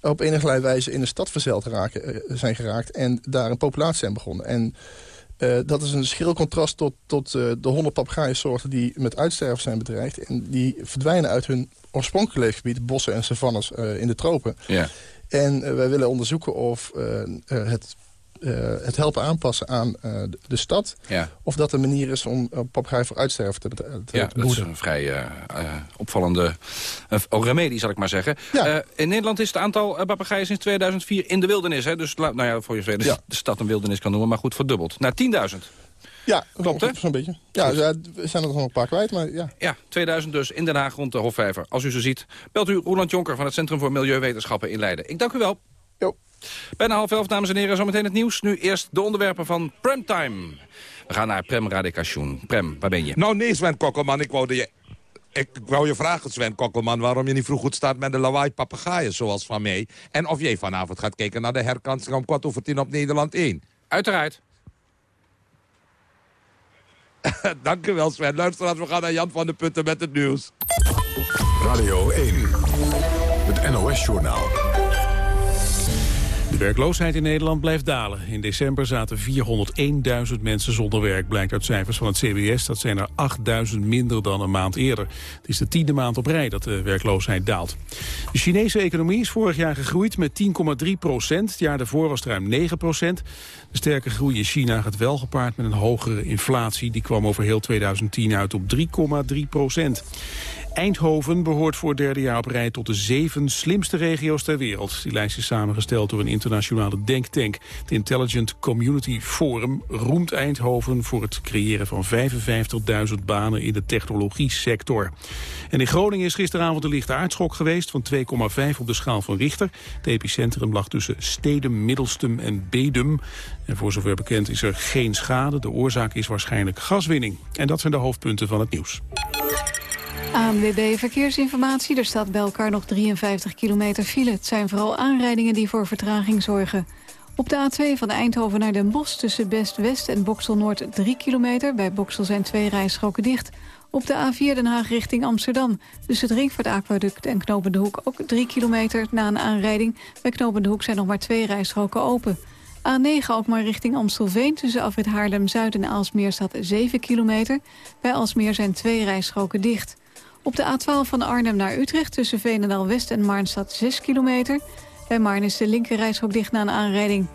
op enige wijze in de stad verzeld raken, zijn geraakt... en daar een populatie zijn begonnen. En dat is een schril contrast tot, tot de 100 papegaaiensoorten... die met uitsterven zijn bedreigd. En die verdwijnen uit hun oorspronkelijke leefgebied... bossen en savannes in de tropen. Ja. En wij willen onderzoeken of het uh, het helpen aanpassen aan uh, de stad. Ja. Of dat een manier is om uh, papegaai voor uitsterven te, te Ja, dat is een vrij opvallende remedie, zal ik maar zeggen. Ja. in Nederland is het aantal papegaaien sinds 2004 in de wildernis. Hè? Dus nou ja, voor je ja. de stad een wildernis kan noemen, maar goed verdubbeld. Naar 10.000. Ja, klopt, hè? Zo'n beetje. Ja, we zijn er nog een paar kwijt, maar ja. Ja, 2000 dus in Den Haag rond de Hofvijver. Als u ze ziet, belt u Roland Jonker van het Centrum voor Milieuwetenschappen in Leiden. Ik dank u wel. Jo. Bijna half elf, dames en heren, zometeen het nieuws. Nu eerst de onderwerpen van Premtime. We gaan naar Prem Radikation. Prem, waar ben je? Nou nee, Sven Kokkelman, ik wou je... Ik wou je vragen, Sven Kokkelman, waarom je niet vroeg goed staat met de lawaai papegaaien zoals van mij. En of jij vanavond gaat kijken naar de herkansing om kwart over tien op Nederland 1. Uiteraard. Dank u wel, Sven. Luisteraars, we gaan naar Jan van de Putten met het nieuws. Radio 1, het NOS-journaal. Werkloosheid in Nederland blijft dalen. In december zaten 401.000 mensen zonder werk, blijkt uit cijfers van het CBS. Dat zijn er 8.000 minder dan een maand eerder. Het is de tiende maand op rij dat de werkloosheid daalt. De Chinese economie is vorig jaar gegroeid met 10,3 procent. Het jaar daarvoor was het ruim 9 procent. De sterke groei in China gaat wel gepaard met een hogere inflatie. Die kwam over heel 2010 uit op 3,3 procent. Eindhoven behoort voor derde jaar op rij tot de zeven slimste regio's ter wereld. Die lijst is samengesteld door een internationale denktank. Het Intelligent Community Forum roemt Eindhoven voor het creëren van 55.000 banen in de technologie-sector. En in Groningen is gisteravond een lichte aardschok geweest van 2,5 op de schaal van Richter. Het epicentrum lag tussen Stedum, Middelstum en Bedum. En voor zover bekend is er geen schade. De oorzaak is waarschijnlijk gaswinning. En dat zijn de hoofdpunten van het nieuws. ANWB Verkeersinformatie. Er staat bij elkaar nog 53 kilometer file. Het zijn vooral aanrijdingen die voor vertraging zorgen. Op de A2 van Eindhoven naar Den Bosch tussen Best-West en Boksel-Noord 3 kilometer. Bij Boksel zijn twee rijstroken dicht. Op de A4 Den Haag richting Amsterdam. Tussen het Ringvaart Aquaduct en Knopende Hoek ook 3 kilometer na een aanrijding. Bij Knopende Hoek zijn nog maar twee rijstroken open. A9 ook maar richting Amstelveen. Tussen Afrit Haarlem-Zuid en Aalsmeer staat 7 kilometer. Bij Aalsmeer zijn twee rijstroken dicht. Op de A12 van Arnhem naar Utrecht tussen Veenendaal-West en Maarn staat 6 kilometer. Bij Maarn is de linkerrijstrook dicht na een aanrijding.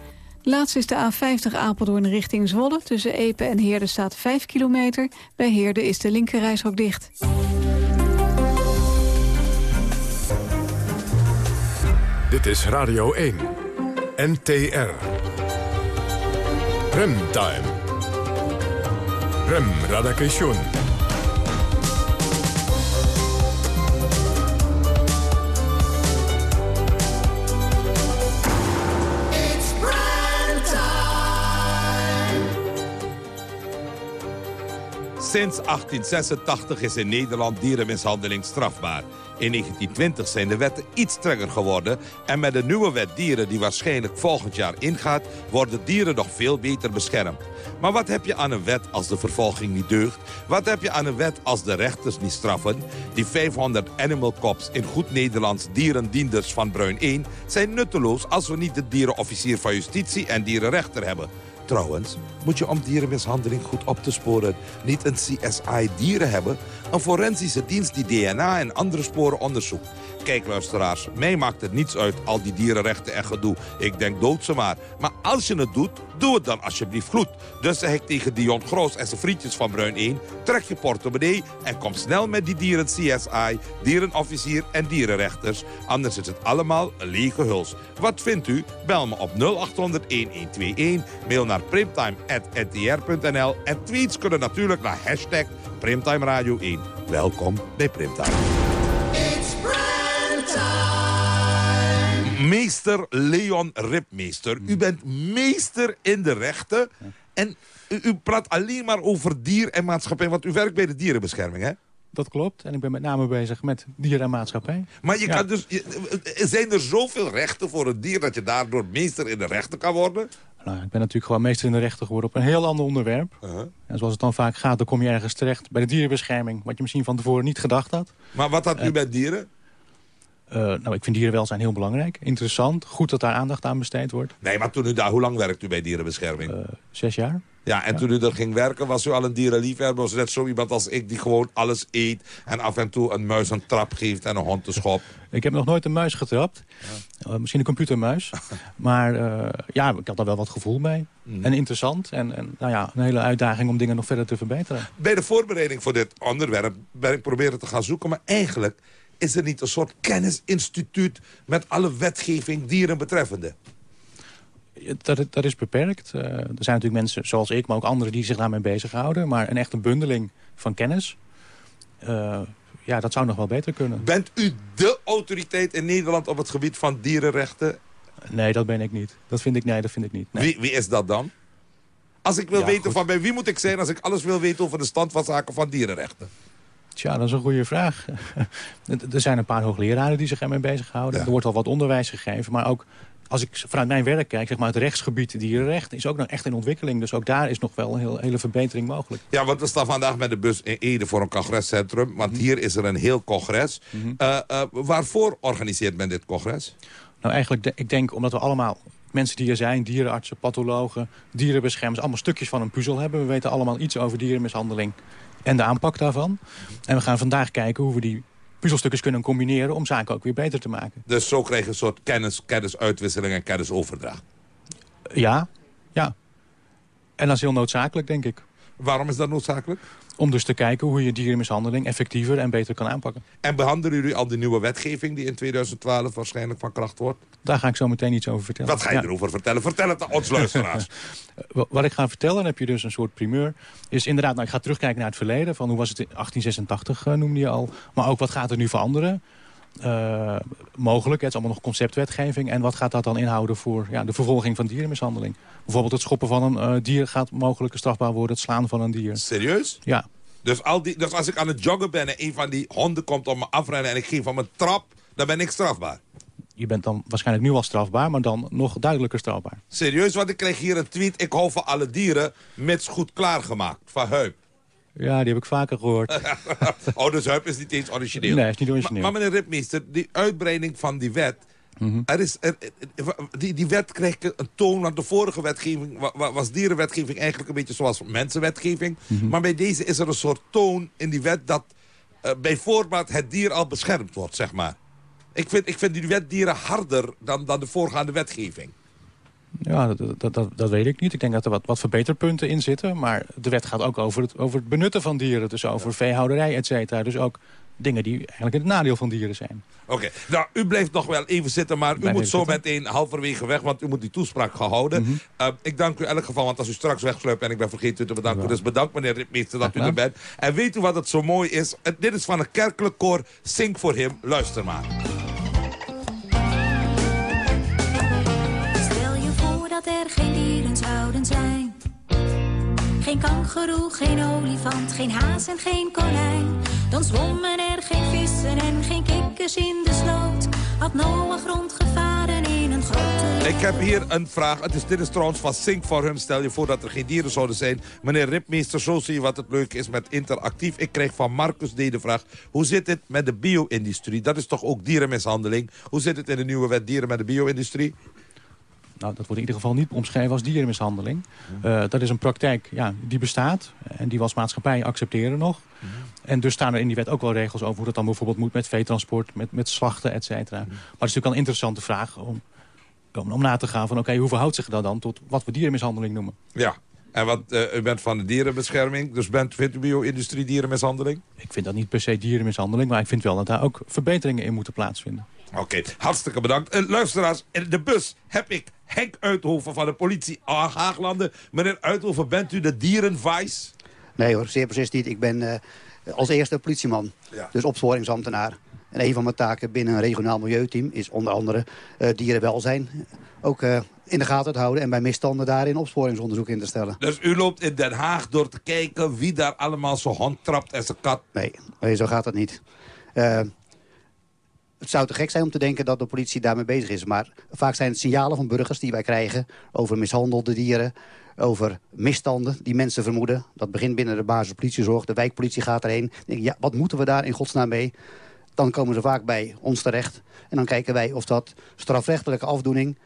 Laatst is de A50 Apeldoorn richting Zwolle. Tussen Epe en Heerde staat 5 kilometer. Bij Heerde is de linkerrijstrook dicht. Dit is Radio 1. NTR. Remtime. Rem Radakation. Sinds 1886 is in Nederland dierenmishandeling strafbaar. In 1920 zijn de wetten iets strenger geworden... en met de nieuwe wet dieren die waarschijnlijk volgend jaar ingaat... worden dieren nog veel beter beschermd. Maar wat heb je aan een wet als de vervolging niet deugt? Wat heb je aan een wet als de rechters niet straffen? Die 500 animal cops in goed Nederlands dierendienders van Bruin 1... zijn nutteloos als we niet de dierenofficier van justitie en dierenrechter hebben... Trouwens, moet je om dierenmishandeling goed op te sporen... niet een CSI dieren hebben? Een forensische dienst die DNA en andere sporen onderzoekt. Kijk luisteraars, mij maakt het niets uit al die dierenrechten en gedoe. Ik denk dood ze maar. Maar als je het doet, doe het dan alsjeblieft goed. Dus zeg ik tegen Dion Groos en zijn vriendjes van Bruin 1... trek je portemonnee en kom snel met die dieren CSI... dierenofficier en dierenrechters. Anders is het allemaal een lege huls. Wat vindt u? Bel me op 0800-1121. Mail naar primtime.ntr.nl. En tweets kunnen natuurlijk naar hashtag Primtime Radio 1. Welkom bij Primtime. Meester Leon Ripmeester, u bent meester in de rechten. En u, u praat alleen maar over dier en maatschappij, want u werkt bij de dierenbescherming, hè? Dat klopt. En ik ben met name bezig met dier en maatschappij. Maar je kan dus, zijn er zoveel rechten voor een dier... dat je daardoor meester in de rechten kan worden? Nou, ik ben natuurlijk gewoon meester in de rechten geworden op een heel ander onderwerp. Uh-huh. En zoals het dan vaak gaat, dan kom je ergens terecht bij de dierenbescherming... wat je misschien van tevoren niet gedacht had. Maar wat had u met dieren? Uh, nou, ik vind dierenwelzijn heel belangrijk. Interessant. Goed dat daar aandacht aan besteed wordt. Nee, maar toen u daar, hoe lang werkt u bij dierenbescherming? Uh, zes jaar. Ja, en toen u er ging werken, was u al een dierenliefhebber? Was net zo iemand als ik die gewoon alles eet... en af en toe een muis een trap geeft en een hond een schop? Ik heb nog nooit een muis getrapt. Ja. Uh, misschien een computermuis. maar ja, ik had daar wel wat gevoel bij. Mm. En interessant. En, en nou ja, een hele uitdaging om dingen nog verder te verbeteren. Bij de voorbereiding voor dit onderwerp ben ik proberen te gaan zoeken... maar eigenlijk is er niet een soort kennisinstituut... met alle wetgeving dieren betreffende? Dat, dat is beperkt. Uh, er zijn natuurlijk mensen zoals ik, maar ook anderen die zich daarmee bezighouden. Maar een echte bundeling van kennis... Uh, ja, dat zou nog wel beter kunnen. Bent u de autoriteit in Nederland op het gebied van dierenrechten? Nee, dat ben ik niet. Dat vind ik, nee, dat vind ik niet. Nee. Wie, wie is dat dan? Als ik wil ja, weten goed. van bij wie moet ik zijn... als ik alles wil weten over de stand van zaken van dierenrechten? Tja, dat is een goede vraag. er zijn een paar hoogleraren die zich ermee bezighouden. Ja. Er wordt al wat onderwijs gegeven, maar ook als ik vanuit mijn werk kijk, zeg maar het rechtsgebied dierenrecht is ook nog echt in ontwikkeling. Dus ook daar is nog wel een heel, hele verbetering mogelijk. Ja, want we staan vandaag met de bus in Ede voor een congrescentrum. Want mm -hmm. hier is er een heel congres. Mm -hmm. uh, uh, waarvoor organiseert men dit congres? Nou, eigenlijk, de, ik denk omdat we allemaal mensen die er zijn, dierenartsen, pathologen, dierenbeschermers... allemaal stukjes van een puzzel hebben. We weten allemaal iets over dierenmishandeling en de aanpak daarvan. En we gaan vandaag kijken hoe we die puzzelstukjes kunnen combineren... om zaken ook weer beter te maken. Dus zo krijg je een soort kennis, kennisuitwisseling en kennisoverdracht. Ja, ja. En dat is heel noodzakelijk, denk ik. Waarom is dat noodzakelijk? Om dus te kijken hoe je dierenmishandeling effectiever en beter kan aanpakken. En behandelen jullie al de nieuwe wetgeving die in 2012 waarschijnlijk van kracht wordt? Daar ga ik zo meteen iets over vertellen. Wat ga je erover vertellen? Vertel het aan ons luisteraars. Wat ik ga vertellen, dan heb je dus een soort primeur... is inderdaad, nou, ik ga terugkijken naar het verleden. Van hoe was het in 1886, uh, noemde je al. Maar ook wat gaat er nu veranderen? Uh, mogelijk, het is allemaal nog conceptwetgeving. En wat gaat dat dan inhouden voor ja, de vervolging van dierenmishandeling? Bijvoorbeeld het schoppen van een uh, dier gaat mogelijk strafbaar worden. Het slaan van een dier. Serieus? Ja. Dus, al die, dus als ik aan het joggen ben en een van die honden komt om me afrennen... en ik geef van mijn trap, dan ben ik strafbaar. Je bent dan waarschijnlijk nu al strafbaar, maar dan nog duidelijker strafbaar. Serieus, want ik kreeg hier een tweet... ik hou van alle dieren, mits goed klaargemaakt, van Heup. Ja, die heb ik vaker gehoord. oh, dus Huip is niet eens origineel. Nee, is niet origineel. Maar, maar meneer Ripmeester, die uitbreiding van die wet... Mm -hmm. er is, er, die, die wet kreeg een toon, want de vorige wetgeving was dierenwetgeving eigenlijk een beetje zoals mensenwetgeving. Mm -hmm. Maar bij deze is er een soort toon in die wet dat uh, bij voorbaat het dier al beschermd wordt, zeg maar. Ik vind, ik vind die wet dieren harder dan, dan de voorgaande wetgeving. Ja, dat, dat, dat, dat, weet ik niet. Ik denk dat er wat, wat verbeterpunten in zitten. Maar de wet gaat ook over het, over het benutten van dieren. Dus over veehouderij, et cetera. Dus ook dingen die eigenlijk in het nadeel van dieren zijn. Oké, okay. nou, u blijft nog wel even zitten, maar u moet zo zitten. meteen halverwege weg, want u moet die toespraak gehouden. Mm -hmm. uh, ik dank u in elk geval, want als u straks wegsluipt en ik ben vergeten u te bedanken. Ja. Dus bedankt meneer Ritmeester dat u er bent. En weet u wat het zo mooi is? Dit is van een kerkelijk koor, Sing voor hem. Luister maar. Geen olifant, geen haas en geen konijn. Dan zwommen er geen vissen en geen kikkers in de sloot. Had Noach rondgevaren in een grote... Ik heb hier een vraag. Het is, dit is trouwens van Sink voor hem. Stel je voor dat er geen dieren zouden zijn. Meneer Ripmeester, zo zie je wat het leuk is met interactief. Ik kreeg van Marcus deze vraag. Hoe zit het met de bio-industrie? Dat is toch ook dierenmishandeling? Hoe zit het in de nieuwe wet dieren met de bio-industrie? Nou, dat wordt in ieder geval niet omschreven als dierenmishandeling. Uh, dat is een praktijk ja, die bestaat en die we als maatschappij accepteren nog. Mm. En dus staan er in die wet ook wel regels over hoe dat dan bijvoorbeeld moet met veetransport, met, met slachten, et cetera. Mm. Maar het is natuurlijk wel een interessante vraag om, om, om na te gaan van oké, okay, hoe verhoudt zich dat dan tot wat we dierenmishandeling noemen? Ja, en wat, uh, u bent van de dierenbescherming, dus bent, vindt u bio-industrie dierenmishandeling? Ik vind dat niet per se dierenmishandeling, maar ik vind wel dat daar ook verbeteringen in moeten plaatsvinden. Oké, okay, hartstikke bedankt. Uh, luisteraars, in de bus heb ik Henk Uithoven van de politie Haaglanden. Meneer Uithoven, bent u de dierenvice? Nee hoor, zeer precies niet. Ik ben uh, als eerste politieman, ja. dus opsporingsambtenaar. En een van mijn taken binnen een regionaal milieuteam is onder andere uh, dierenwelzijn. Ook uh, in de gaten te houden en bij misstanden daarin opsporingsonderzoek in te stellen. Dus u loopt in Den Haag door te kijken wie daar allemaal zo hond trapt en zijn kat? Nee, nee, zo gaat het niet. Het zou te gek zijn om te denken dat de politie daarmee bezig is. Maar vaak zijn het signalen van burgers die wij krijgen... over mishandelde dieren, over misstanden die mensen vermoeden. Dat begint binnen de basispolitiezorg, de wijkpolitie gaat erheen. Ja, wat moeten we daar in godsnaam mee? Dan komen ze vaak bij ons terecht. En dan kijken wij of dat strafrechtelijke afdoening...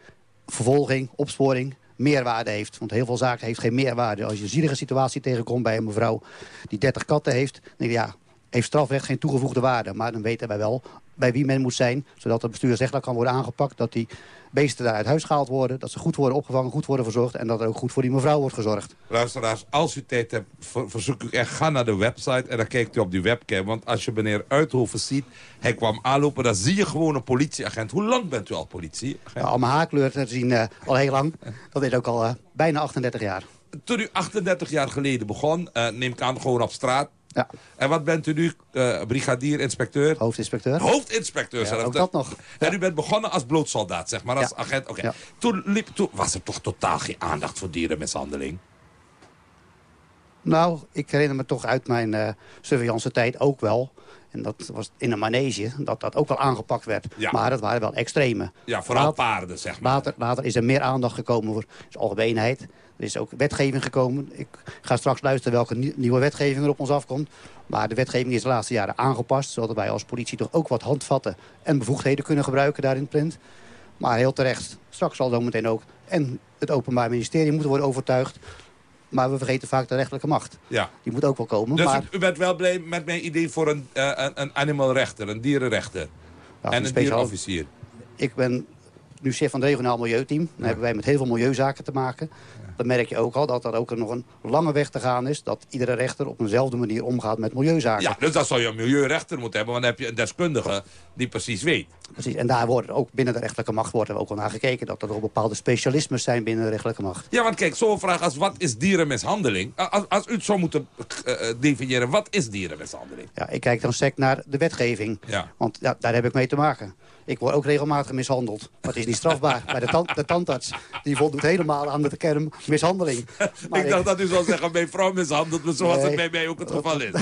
vervolging, opsporing, meerwaarde heeft. Want heel veel zaken heeft geen meerwaarde. Als je een zielige situatie tegenkomt bij een mevrouw die 30 katten heeft... denk ja, heeft strafrecht geen toegevoegde waarde. Maar dan weten wij wel bij wie men moet zijn. Zodat het bestuursrechtelijk kan worden aangepakt. Dat die beesten daar uit huis gehaald worden. Dat ze goed worden opgevangen, goed worden verzorgd. En dat er ook goed voor die mevrouw wordt gezorgd. Luisteraars, als u tijd hebt, verzoek ik echt, ga naar de website. En dan kijkt u op die webcam. Want als je meneer Uithoven ziet, hij kwam aanlopen. Dan zie je gewoon een politieagent. Hoe lang bent u al politieagent? Ja, al mijn haarkleur te zien uh, al heel lang. Dat is ook al uh, bijna 38 jaar. Toen u 38 jaar geleden begon, uh, neem ik aan gewoon op straat ja. En wat bent u nu? Uh, brigadier, inspecteur? Hoofdinspecteur. Hoofdinspecteur ja, ook dat nog. En u bent begonnen als bloedsoldaat, zeg maar, als agent. Oké. Okay. Toen, liep, toen was er toch totaal geen aandacht voor dierenmishandeling? Nou, ik herinner me toch uit mijn uh, surveillance tijd ook wel... En dat was in een manege, dat dat ook wel aangepakt werd. Ja. Maar dat waren wel extreme. Ja, vooral later, paarden, zeg maar. Later, later is er meer aandacht gekomen voor de algemeenheid. Er is ook wetgeving gekomen. Ik ga straks luisteren welke nieuwe wetgeving er op ons afkomt. Maar de wetgeving is de laatste jaren aangepast... zodat wij als politie toch ook wat handvatten en bevoegdheden kunnen gebruiken daarin print. Maar heel terecht, straks zal zo meteen ook... en het Openbaar Ministerie moeten worden overtuigd... Maar we vergeten vaak de rechterlijke macht. Ja. Die moet ook wel komen. Dus maar... u bent wel blij met mijn idee voor een, uh, een, een animalrechter, een dierenrechter. Ja, en een speciaal- dierenofficier. Ik ben nu chef van het regionaal milieuteam. Dan hebben wij met heel veel milieuzaken te maken. Dan merk je ook al dat er ook nog een lange weg te gaan is... dat iedere rechter op eenzelfde manier omgaat met milieuzaken. Ja, dus dan zou je een milieurechter moeten hebben, want dan heb je een deskundige die precies weet. Precies, en daar wordt ook binnen de rechterlijke macht wordt er ook al naar gekeken... dat er ook bepaalde specialismes zijn binnen de rechterlijke macht. Ja, want kijk, zo'n vraag als wat is dierenmishandeling? Als, als u het zou moeten eh, eh, definiëren, wat is dierenmishandeling? Ja, ik kijk dan sec naar de wetgeving. Ja. Want ja, daar heb ik mee te maken. Ik word ook regelmatig mishandeld. Maar het is niet strafbaar. Bij de, tand- de tandarts die voldoet helemaal aan de term mishandeling. Maar ik dacht dat u zou zeggen, mijn vrouw mishandelt me zoals Nee. het bij mij ook het geval is.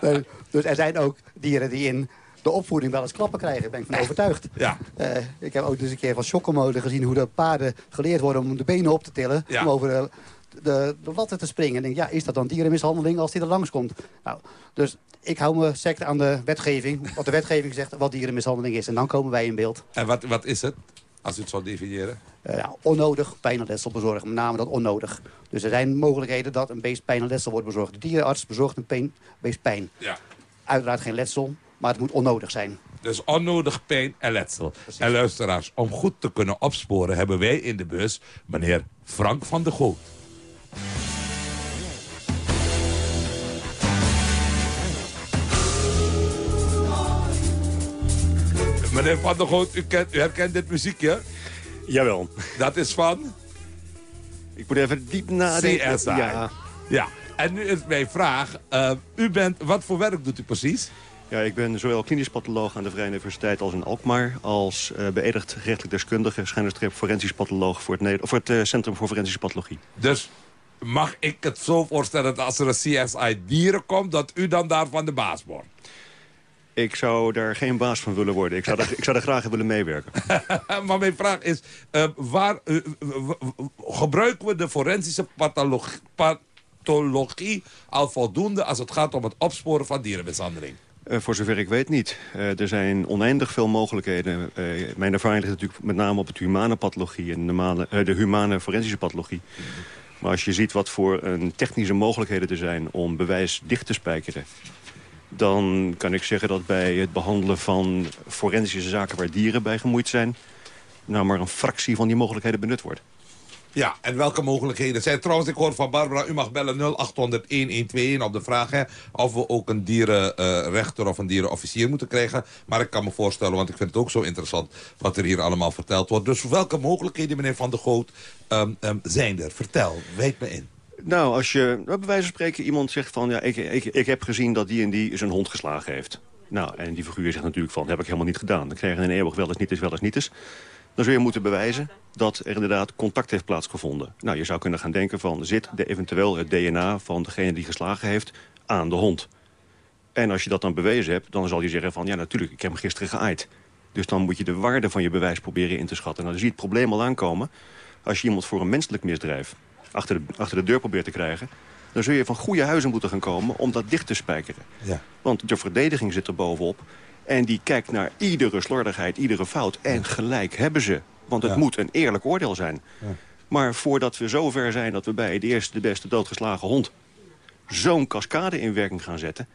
Nee, dus er zijn ook dieren die in de opvoeding wel eens klappen krijgen. Daar ben ik van overtuigd. Ja. Eh, ik heb ook dus een keer van chockelmode gezien... hoe de paarden geleerd worden om de benen op te tillen... Ja. om over de, de, de latten te springen. En denk, ja, is dat dan dierenmishandeling als die er langskomt? Nou, dus ik hou me sect aan de wetgeving. Wat de wetgeving zegt wat dierenmishandeling is. En dan komen wij in beeld. En wat, wat is het, als u het zou definiëren? Eh, ja, onnodig pijn en letsel bezorgen. Met name dat onnodig. Dus er zijn mogelijkheden dat een beest pijn en letsel wordt bezorgd. De dierenarts bezorgt een pijn, beest pijn. Ja. Uiteraard geen letsel, maar het moet onnodig zijn. Dus onnodig pijn en letsel. En luisteraars, om goed te kunnen opsporen... hebben wij in de bus meneer Frank van der Goot. Meneer Van der Goot, u, kent, u herkent dit muziekje? Jawel. Dat is van? Ik moet even diep nadenken. CSI. Ja. ja. En nu is mijn vraag. eh, u bent, wat voor werk doet u precies? Ja, ik ben zowel klinisch patholoog aan de Vrije Universiteit als in Alkmaar... als eh, beëdigd gerechtelijk deskundige, schijnenstreep forensisch patholoog... voor het, Neder- voor het eh, Centrum voor Forensische Pathologie. Dus mag ik het zo voorstellen dat als er een CSI dieren komt... dat u dan daarvan de baas wordt? Ik zou daar geen baas van willen worden. Ik zou daar, ik zou daar graag willen meewerken. maar mijn vraag is, eh, waar, eh, w- gebruiken we de forensische pathologie, pathologie al voldoende... als het gaat om het opsporen van dierenmishandeling? Eh, voor zover ik weet niet. Eh, er zijn oneindig veel mogelijkheden. Eh, mijn ervaring ligt natuurlijk met name op het humane pathologie... en de, eh, de humane forensische pathologie. Maar als je ziet wat voor een technische mogelijkheden er zijn... om bewijs dicht te spijkeren... dan kan ik zeggen dat bij het behandelen van forensische zaken... waar dieren bij gemoeid zijn... nou maar een fractie van die mogelijkheden benut wordt. Ja, en welke mogelijkheden zijn? Trouwens, ik hoor van Barbara, u mag bellen 0800-1121 op de vraag hè, of we ook een dierenrechter of een dierenofficier moeten krijgen. Maar ik kan me voorstellen, want ik vind het ook zo interessant wat er hier allemaal verteld wordt. Dus welke mogelijkheden, meneer Van der Goot, ehm, ehm, zijn er? Vertel, wijd me in. Nou, als je bij wijze van spreken iemand zegt van... ja, ik, ik, ik heb gezien dat die en die zijn hond geslagen heeft. Nou, en die figuur zegt natuurlijk van, heb ik helemaal niet gedaan. Dan krijgen een eeuwig wel eens niet eens, wel eens niet eens. Dan zul je moeten bewijzen dat er inderdaad contact heeft plaatsgevonden. Nou, je zou kunnen gaan denken van, zit de, eventueel het DNA van degene die geslagen heeft aan de hond? En als je dat dan bewezen hebt, dan zal je zeggen van... ja, natuurlijk, ik heb hem gisteren geaaid. Dus dan moet je de waarde van je bewijs proberen in te schatten. Nou, dan zie je het probleem al aankomen. Als je iemand voor een menselijk misdrijf achter de, achter de deur probeert te krijgen... dan zul je van goede huizen moeten gaan komen om dat dicht te spijkeren. Ja. Want de verdediging zit er bovenop. En die kijkt naar iedere slordigheid, iedere fout. En gelijk hebben ze. Want het Ja. moet een eerlijk oordeel zijn. Ja. Maar voordat we zover zijn dat we bij de eerste de beste doodgeslagen hond... zo'n cascade in werking gaan zetten...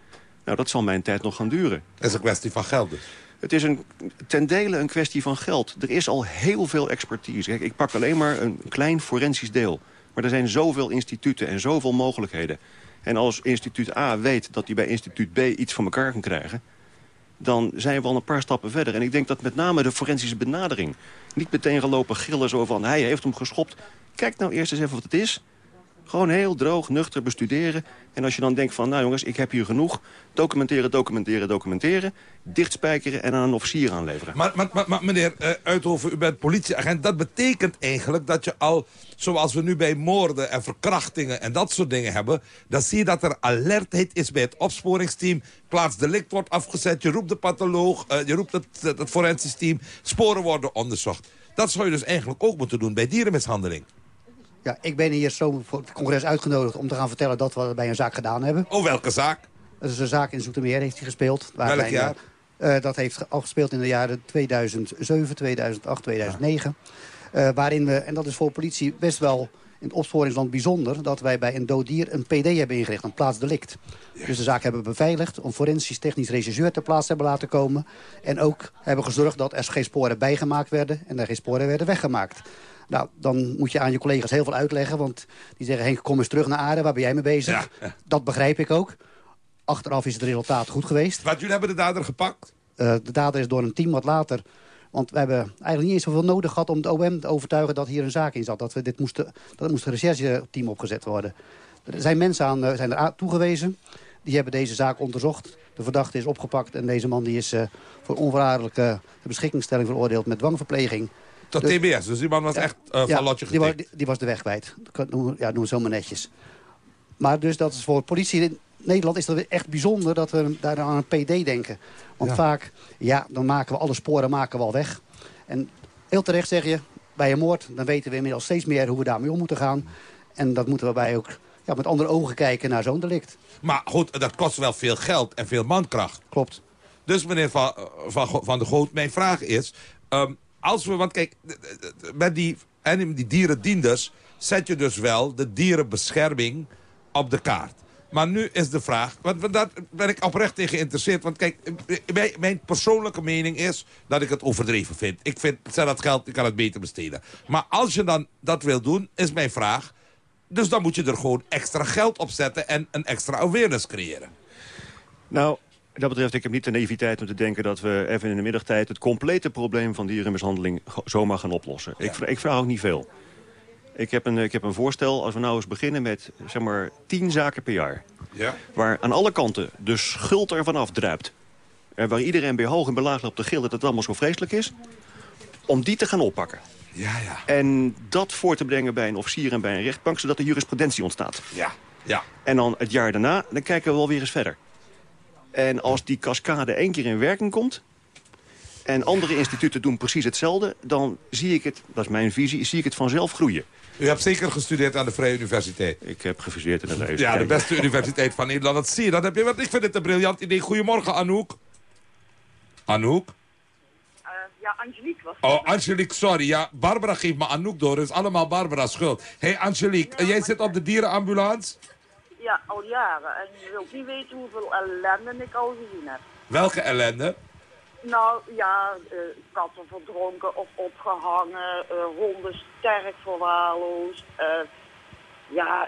nou, dat zal mijn tijd nog gaan duren. Het is een kwestie van geld dus. Het is een, ten dele een kwestie van geld. Er is al heel veel expertise. Kijk, ik pak alleen maar een klein forensisch deel. Maar er zijn zoveel instituten en zoveel mogelijkheden. En als instituut A weet dat hij bij instituut B iets van elkaar kan krijgen... dan zijn we al een paar stappen verder. En ik denk dat met name de forensische benadering... niet meteen gaan lopen gillen zo van... hij heeft hem geschopt. Kijk nou eerst eens even wat het is. Gewoon heel droog, nuchter bestuderen. En als je dan denkt van, nou jongens, ik heb hier genoeg... documenteren, documenteren, documenteren... dichtspijkeren en aan een officier aanleveren. Maar, maar, maar, meneer uh, Uithoven, u bent politieagent. Dat betekent eigenlijk dat je al, zoals we nu bij moorden en verkrachtingen... en dat soort dingen hebben... dan zie je dat er alertheid is bij het opsporingsteam. Plaatsdelict wordt afgezet, je roept de patholoog... Uh, je roept het, het forensisch team, sporen worden onderzocht. Dat zou je dus eigenlijk ook moeten doen bij dierenmishandeling. Ja, ik ben hier zo voor het congres uitgenodigd om te gaan vertellen dat we bij een zaak gedaan hebben. Oh, welke zaak? Dat is een zaak in Zoetermeer, heeft hij gespeeld. Welk jaar? Uh, dat heeft al gespeeld in de jaren 2007, 2008, 2009. Uh, waarin we, en dat is voor politie best wel in het opsporingsland bijzonder... dat wij bij een dood dier een PD hebben ingericht, een plaatsdelict. Ja. Dus de zaak hebben beveiligd, een forensisch technisch regisseur ter plaatse hebben laten komen. En ook hebben gezorgd dat er geen sporen bijgemaakt werden en er geen sporen werden weggemaakt. Nou, dan moet je aan je collega's heel veel uitleggen. Want die zeggen, Henk, kom eens terug naar aarde. Waar ben jij mee bezig? Ja. Dat begrijp ik ook. Achteraf is het resultaat goed geweest. Want jullie hebben de dader gepakt? Uh, de dader is door een team wat later... Want we hebben eigenlijk niet eens zoveel nodig gehad om het OM te overtuigen dat hier een zaak in zat. Dat, we dit moesten, dat moest een recherche-team opgezet worden. Er zijn mensen aan, uh, zijn er toegewezen. Die hebben deze zaak onderzocht. De verdachte is opgepakt en deze man die is uh, voor onvoorwaardelijke beschikkingstelling veroordeeld met dwangverpleging. Tot dus, TBS, dus die man was ja, echt uh, ja, van lotje die, die, die, was de weg kwijt. Dat ja, doen we zomaar netjes. Maar dus dat is voor politie in Nederland is dat echt bijzonder dat we daar aan een PD denken. Want ja. vaak, ja, dan maken we alle sporen maken we al weg. En heel terecht zeg je, bij een moord, dan weten we inmiddels steeds meer hoe we daarmee om moeten gaan. En dat moeten we bij ook ja, met andere ogen kijken naar zo'n delict. Maar goed, dat kost wel veel geld en veel mankracht. Klopt. Dus meneer Van, van, van de Goot, mijn vraag is... Um, als we, want kijk, met die, en die dierendienders zet je dus wel de dierenbescherming op de kaart. Maar nu is de vraag, want daar ben ik oprecht in geïnteresseerd. Want kijk, mijn persoonlijke mening is dat ik het overdreven vind. Ik vind, zet dat geld, ik kan het beter besteden. Maar als je dan dat wil doen, is mijn vraag... dus dan moet je er gewoon extra geld op zetten en een extra awareness creëren. Nou, dat betreft, ik heb niet de naïviteit om te denken dat we even in de middagtijd... het complete probleem van dierenmishandeling zomaar gaan oplossen. Ja. Ik, ik vraag ook niet veel. Ik heb, een, ik heb een voorstel, als we nou eens beginnen met zeg maar, tien zaken per jaar. Ja. Waar aan alle kanten de schuld ervan afdruipt. En waar iedereen bij hoog en bij laag loopt te gillen dat het allemaal zo vreselijk is. Om die te gaan oppakken. Ja, ja. En dat voor te brengen bij een officier en bij een rechtbank, zodat er jurisprudentie ontstaat. Ja, ja. En dan het jaar daarna, dan kijken we wel weer eens verder. En als die cascade één keer in werking komt... en andere instituten doen precies hetzelfde... dan zie ik het, dat is mijn visie, zie ik het vanzelf groeien. U hebt zeker gestudeerd aan de Vrije Universiteit. Ik heb gefuseerd in de Vrije Ja, de beste universiteit van Nederland. Dat zie je, dat heb je. Want ik vind het een briljant idee. Goedemorgen, Anouk. Anouk? Uh, ja, Angelique was Oh, Angelique, sorry. Ja, Barbara geeft me Anouk door. Het is allemaal Barbara's schuld. Hé, hey, Angelique, ja, jij zit op de dierenambulance? Ja, al jaren. En je wilt niet weten hoeveel ellende ik al gezien heb. Welke ellende? Nou ja, uh, katten verdronken of opgehangen, uh, honden sterk verwaarloosd. Uh, ja,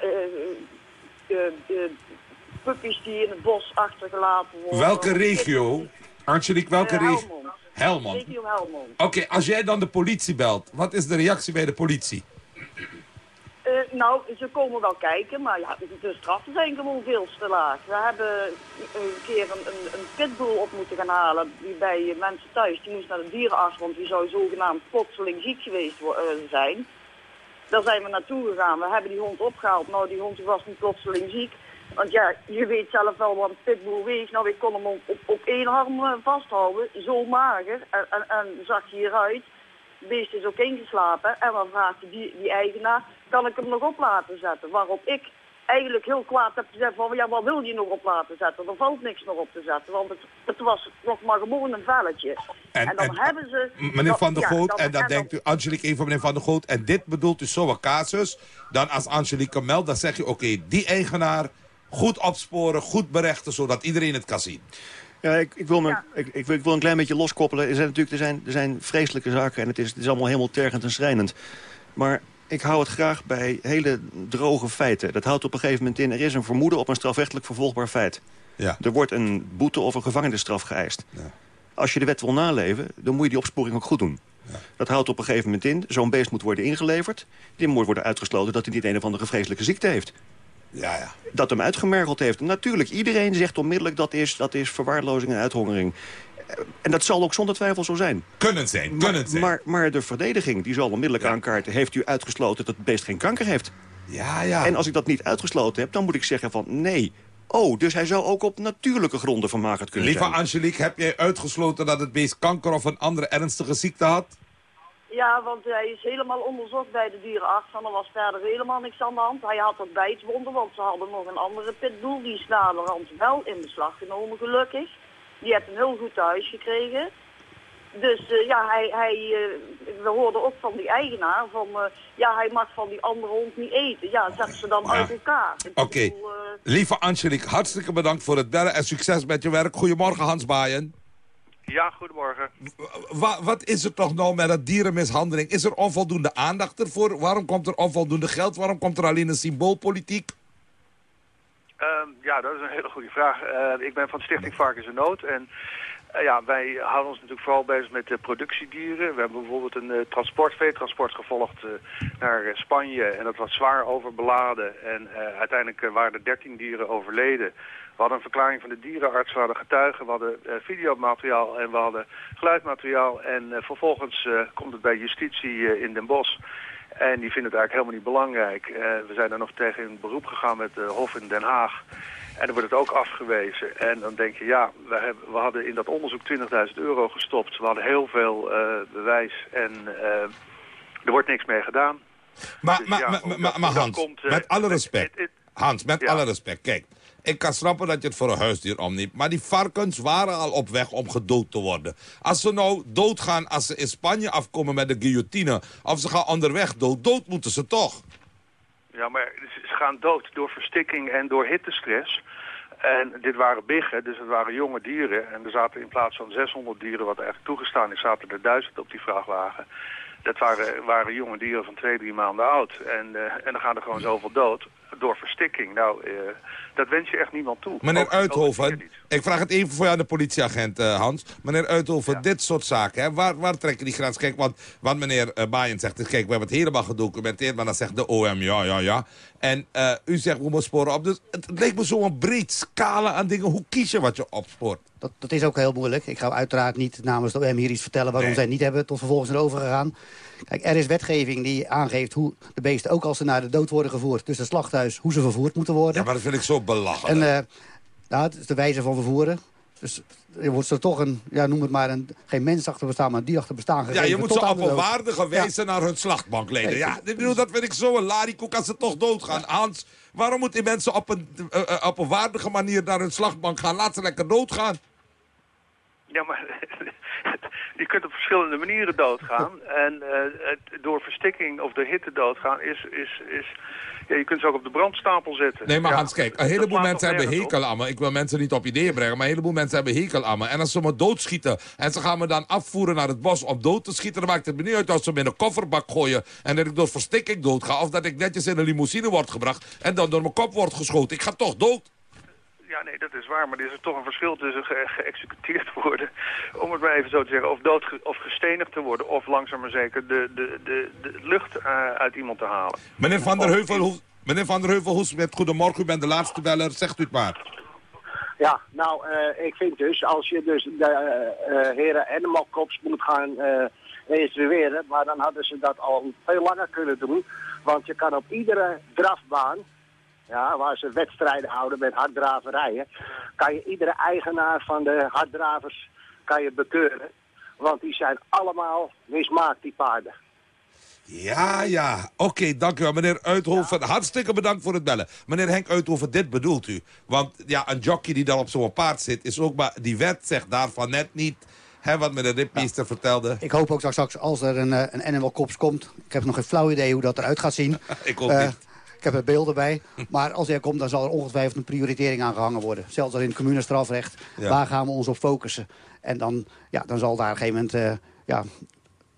puppies die in het bos achtergelaten worden. Welke regio? Angelique, welke regio? Helmond. Helmond. Regio Helmond. Oké, okay, als jij dan de politie belt, wat is de reactie bij de politie? Uh, nou, ze komen wel kijken, maar ja, de straffen zijn gewoon veel te laag. We hebben een keer een, een, pitbull op moeten gaan halen die bij mensen thuis. Die moest naar de dierenarts, want die zou zogenaamd plotseling ziek geweest uh, zijn. Daar zijn we naartoe gegaan. We hebben die hond opgehaald. Nou, die hond was niet plotseling ziek. Want ja, je weet zelf wel wat een pitbull weegt. Nou, ik kon hem op, op, één arm vasthouden. Zo mager. En, en, en zag hij eruit. Het beest is ook ingeslapen. En dan vraagt die, die eigenaar kan ik hem nog op laten zetten. Waarop ik eigenlijk heel kwaad heb gezegd van, ja, wat wil je nog op laten zetten? Er valt niks nog op te zetten, want het, het was nog maar gewoon een velletje. En, en dan en, hebben ze... Meneer dat, Van der ja, Goot, dan, en dan denkt u, Angelique, even meneer Van der Goot, en dit bedoelt u zo'n casus, dan als Angelique meldt, dan zeg je, oké, okay, die eigenaar goed opsporen, goed berechten, zodat iedereen het kan zien. Ja, ik, ik, wil me, ja. ik, ik, wil, ik, wil een klein beetje loskoppelen. Er zijn natuurlijk er zijn, er zijn vreselijke zaken en het is, het is allemaal helemaal tergend en schrijnend. Maar ik hou het graag bij hele droge feiten. Dat houdt op een gegeven moment in... er is een vermoeden op een strafrechtelijk vervolgbaar feit. Ja. Er wordt een boete of een gevangenisstraf geëist. Ja. Als je de wet wil naleven, dan moet je die opsporing ook goed doen. Ja. Dat houdt op een gegeven moment in... zo'n beest moet worden ingeleverd. Die moet worden uitgesloten dat hij niet een of andere vreselijke ziekte heeft. Ja, ja. Dat hem uitgemergeld heeft. Natuurlijk, iedereen zegt onmiddellijk dat is, dat is verwaarlozing en uithongering. En dat zal ook zonder twijfel zo zijn. Kunnen zijn, kunnen maar, zijn. Maar, maar de verdediging, die zal onmiddellijk ja. aankaarten... heeft u uitgesloten dat het beest geen kanker heeft? Ja, ja. En als ik dat niet uitgesloten heb, dan moet ik zeggen van nee... Oh, dus hij zou ook op natuurlijke gronden vermagerd kunnen Lieve zijn. Lieve Angelique, heb jij uitgesloten dat het beest kanker of een andere ernstige ziekte had? Ja, want hij is helemaal onderzocht bij de dierenarts en er was verder helemaal niks aan de hand. Hij had dat bijtwonden, want ze hadden nog een andere pitbull. Die is naderhand wel in beslag genomen, gelukkig. Die heeft een heel goed thuis gekregen. Dus eh, ja, hij, hij, eh, we hoorden ook van die eigenaar van, eh, ja, hij mag van die andere hond niet eten. Ja, zetten ze dan Ja. uit elkaar. Oké. Lieve Angelique, hartstikke bedankt voor het bellen en succes met je werk. Goedemorgen Hans Baaien. Ja, goedemorgen. Wa- wat is er toch nou met dat dierenmishandeling? Is er onvoldoende aandacht ervoor? Waarom komt er onvoldoende geld? Waarom komt er alleen een symboolpolitiek? Ehm, ja, dat is een hele goede vraag. Eh, ik ben van Stichting Varkens en Nood. En eh, ja, wij houden ons natuurlijk vooral bezig met de productiedieren. We hebben bijvoorbeeld een uh, transport, veetransport gevolgd naar Spanje. En dat was zwaar overbeladen. En uiteindelijk waren er 13 dieren overleden. We hadden een verklaring van de dierenarts, we hadden getuigen, we hadden videomateriaal en we hadden geluidmateriaal. En vervolgens komt het bij justitie in Den Bosch. En die vinden het eigenlijk helemaal niet belangrijk. Uh, we zijn er nog tegen in beroep gegaan met de Hof in Den Haag. En dan wordt het ook afgewezen. En dan denk je, ja, we, hebben, we hadden in dat onderzoek 20.000 euro gestopt. We hadden heel veel uh, bewijs en er wordt niks mee gedaan. Maar, dus, maar, ja, maar, maar, maar Hans, komt, met alle respect. Hans, met ja. alle respect. Kijk, ik kan snappen dat je het voor een huisdier omneemt. Maar die varkens waren al op weg om gedood te worden. Als ze nou doodgaan als ze in Spanje afkomen met de guillotine... of ze gaan onderweg dood, dood moeten ze toch? Ja, maar ze gaan dood door verstikking en door hittestress. En dit waren biggen, dus het waren jonge dieren. En er zaten in plaats van 600 dieren, wat eigenlijk toegestaan is... zaten er duizend op die vrachtwagen. Dat waren, waren jonge dieren van twee, drie maanden oud. En, uh, en dan gaan er gewoon zoveel dood door verstikking. Nou, uh, dat wens je echt niemand toe. Meneer Uithoven, ik vraag het even voor jou aan de politieagent uh, Hans. Meneer Uithoven, ja. dit soort zaken, hè, waar, waar trekken die grens? Kijk, want wat meneer uh, Baaien zegt is, kijk, we hebben het helemaal gedocumenteerd... maar dan zegt de OM, ja, ja, ja. En u zegt, we moeten sporen op. Dus het, het leek me zo'n breed scala aan dingen. Hoe kies je wat je opspoort? Dat, dat is ook heel moeilijk. Ik ga uiteraard niet namens de OM hier iets vertellen... waarom Nee. zij niet hebben tot vervolgens zijn overgegaan. Kijk, er is wetgeving die aangeeft hoe de beesten, ook als ze naar de dood worden gevoerd... dus het slachthuis, hoe ze vervoerd moeten worden. Ja, maar dat vind ik zo belachelijk. En uh, nou, het is de wijze van vervoeren. Dus er wordt er toch een, ja, noem het maar, een, geen mens achter bestaan, maar een dier achter bestaan gegeven. Ja, je moet ze op een waardige wijze naar hun slachtbank leiden. Ja, ik bedoel, dat vind ik zo een larikoek als ze toch doodgaan. Hans, waarom moeten die mensen op een, uh, uh, op een waardige manier naar hun slachtbank gaan? Laat ze lekker doodgaan. Ja, maar je kunt op verschillende manieren doodgaan. en het, door verstikking of door hitte doodgaan is... is, is ja, je kunt ze ook op de brandstapel zetten. Nee, maar Hans, kijk, een heleboel mensen hebben hekel aan me. Ik wil mensen niet op ideeën brengen, maar een heleboel mensen hebben hekel aan me. En als ze me doodschieten en ze gaan me dan afvoeren naar het bos om dood te schieten... dan maakt het me niet uit als ze me in een kofferbak gooien... en dat ik door verstikking doodga. Of dat ik netjes in een limousine word gebracht en dan door mijn kop word geschoten. Ik ga toch dood. Ja, nee, dat is waar. Maar er is er toch een verschil tussen ge geëxecuteerd worden, om het maar even zo te zeggen, of dood of gestenigd te worden, of langzaam maar zeker de, de, de, de lucht uh, uit iemand te halen. Meneer Van der Heuvel, hoe, meneer Van der Heuvel hoe met goedemorgen, u bent de laatste beller, zegt u het maar. Ja, nou, uh, ik vind dus, als je dus de uh, heren Animal Cops moet gaan instrueren, maar dan hadden ze dat al veel langer kunnen doen, want je kan op iedere drafbaan ja, waar ze wedstrijden houden met harddraverijen, kan je iedere eigenaar van de harddravers kan je bekeuren. Want die zijn allemaal mismaakt, die paarden. Ja, ja. Oké, okay, dank u wel. Meneer Uithoven, ja. hartstikke bedankt voor het bellen. Meneer Henk Uithoven, dit bedoelt u. Want ja, een jockey die dan op zo'n paard zit, is ook maar... Die wet zegt daarvan net niet... Hè, wat meneer Ripmeester ja. vertelde. Ik hoop ook straks als er een, een Animal Cops komt... Ik heb nog geen flauw idee hoe dat eruit gaat zien. ik ook uh, niet. Ik heb er beelden bij. Maar als hij er komt, dan zal er ongetwijfeld een prioritering aan gehangen worden. Zelfs als in het communestrafrecht. Ja. Waar gaan we ons op focussen? En dan, ja, dan zal daar op een gegeven moment... Uh, ja,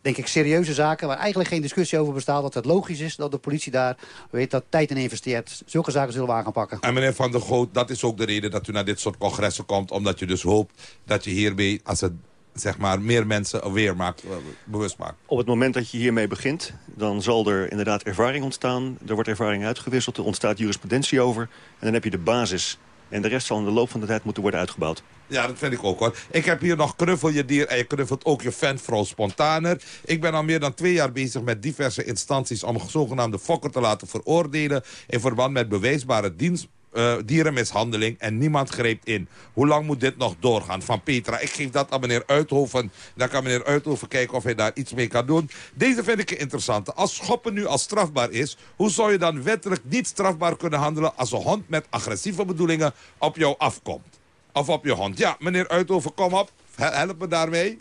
denk ik, serieuze zaken waar eigenlijk geen discussie over bestaat. Dat het logisch is dat de politie daar weet, dat tijd in investeert. Zulke zaken zullen we aan gaan pakken. En meneer Van der Goot, dat is ook de reden dat u naar dit soort congressen komt. Omdat je dus hoopt dat je hiermee, als het zeg maar, meer mensen aware maakt, bewust maakt. Op het moment dat je hiermee begint, dan zal er inderdaad ervaring ontstaan. Er wordt ervaring uitgewisseld, er ontstaat jurisprudentie over. En dan heb je de basis. En de rest zal in de loop van de tijd moeten worden uitgebouwd. Ja, dat vind ik ook hoor. Ik heb hier nog knuffel je dier en je knuffelt ook je fanvrouw spontaner. Ik ben al meer dan twee jaar bezig met diverse instanties om zogenaamde fokker te laten veroordelen... in verband met bewijsbare dienst, uh, dierenmishandeling en niemand greep in. Hoe lang moet dit nog doorgaan? Van Petra. Ik geef dat aan meneer Uithoven. Dan kan meneer Uithoven kijken of hij daar iets mee kan doen. Deze vind ik interessant. Als schoppen nu al strafbaar is... hoe zou je dan wettelijk niet strafbaar kunnen handelen... als een hond met agressieve bedoelingen op jou afkomt? of op je hond. Ja, meneer Uithoven, kom op. Help me daarmee.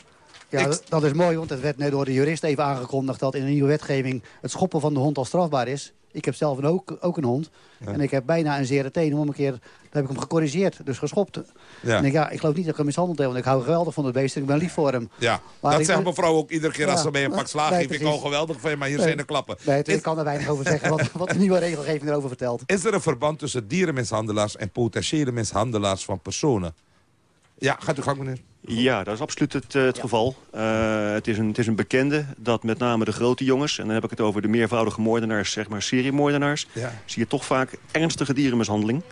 Ja, dat is mooi, want het werd net door de jurist even aangekondigd... dat in een nieuwe wetgeving het schoppen van de hond al strafbaar is. Ik heb zelf een, ook, ook een hond. En ik heb bijna een zere teen. Om een keer heb ik hem gecorrigeerd, dus geschopt. Ja. En ik, ja, ik geloof niet dat ik hem mishandeld heb, want ik hou geweldig van het beest en ik ben lief voor hem. Ja, Maar dat ik- zegt mevrouw ook iedere keer als ze mij een pak slaag geeft. Ik hou geweldig van je, maar hier Nee. zijn de klappen. Nee, het- ik kan er weinig over zeggen wat, wat de nieuwe regelgeving erover vertelt. Is er een verband tussen dierenmishandelaars en potentiële mishandelaars van personen? Ja, gaat u gang, meneer. Ja, dat is absoluut het, eh, het geval. Eh, het, is een, het is een bekende dat met name de grote jongens... en dan heb ik het over de meervoudige moordenaars, zeg maar seriemoordenaars... Ja. zie je toch vaak ernstige dierenmishandeling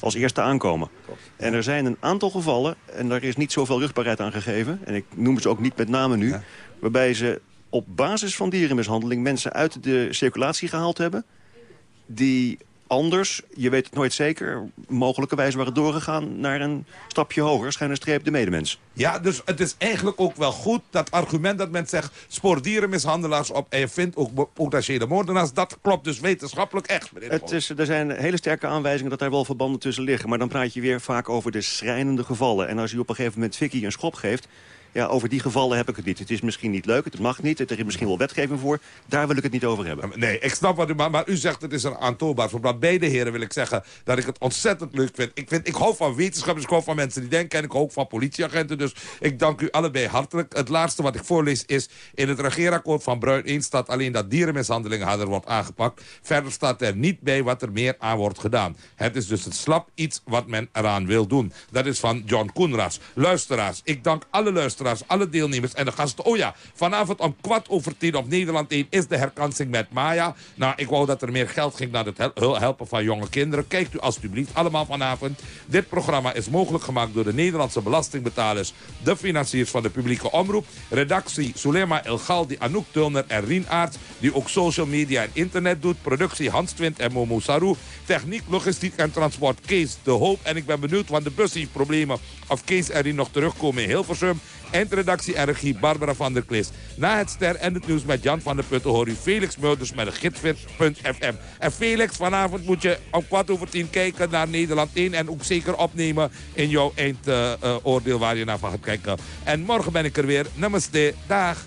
als eerste aankomen. En er zijn een aantal gevallen, en daar is niet zoveel rugbaarheid aan gegeven... en ik noem ze ook niet met name nu... waarbij ze op basis van dierenmishandeling mensen uit de circulatie gehaald hebben... die anders, je weet het nooit zeker, mogelijkerwijs waren doorgegaan naar een stapje hoger, schijn een streep de medemens. Ja, dus het is eigenlijk ook wel goed, dat argument dat men zegt... spoor dierenmishandelaars op en je vindt ook potentiële moordenaars... dat klopt dus wetenschappelijk echt, meneer Het is, er zijn hele sterke aanwijzingen dat daar wel verbanden tussen liggen. Maar dan praat je weer vaak over de schrijnende gevallen. En als u op een gegeven moment Vicky een schop geeft... Ja, over die gevallen heb ik het niet. Het is misschien niet leuk, het mag niet, er is misschien wel wetgeving voor. Daar wil ik het niet over hebben. Nee, ik snap wat u... Maar, maar u zegt het is een aantoonbaar verband. Beide heren wil ik zeggen dat ik het ontzettend leuk vind. Ik, vind, ik hou van wetenschappers, ik hou van mensen die denken... en ik hou ook van politieagenten. Dus ik dank u allebei hartelijk. Het laatste wat ik voorlees is... in het regeerakkoord van Bruin 1 staat alleen dat dierenmishandeling harder wordt aangepakt. Verder staat er niet bij wat er meer aan wordt gedaan. Het is dus het slap iets wat men eraan wil doen. Dat is van John Koenraas. Luisteraars, ik dank alle luisteraars, alle deelnemers en de gasten. Oh ja, vanavond om kwart over tien op Nederland 1 is de herkansing met Maya. Nou, ik wou dat er meer geld ging naar het hel- hel- helpen van jonge kinderen. Kijkt u alstublieft allemaal vanavond. Dit programma is mogelijk gemaakt door de Nederlandse belastingbetalers... de financiers van de publieke omroep... redactie Sulema El Galdi, Anouk Tulner en Rien Aerts... die ook social media en internet doet. Productie Hans Twint en Momo Saru. Techniek, logistiek en transport Kees de Hoop. En ik ben benieuwd, want de bus heeft problemen... of Kees en Rien nog terugkomen in Hilversum. Eindredactie en regie Barbara van der Klis. Na het ster en het nieuws met Jan van der Putten... hoor u Felix Mulders met gidsfit.fm. En Felix, vanavond moet je om kwart over tien kijken naar Nederland 1... en ook zeker opnemen in jouw eindoordeel waar je naar van gaat kijken. En morgen ben ik er weer. Namaste. Dag.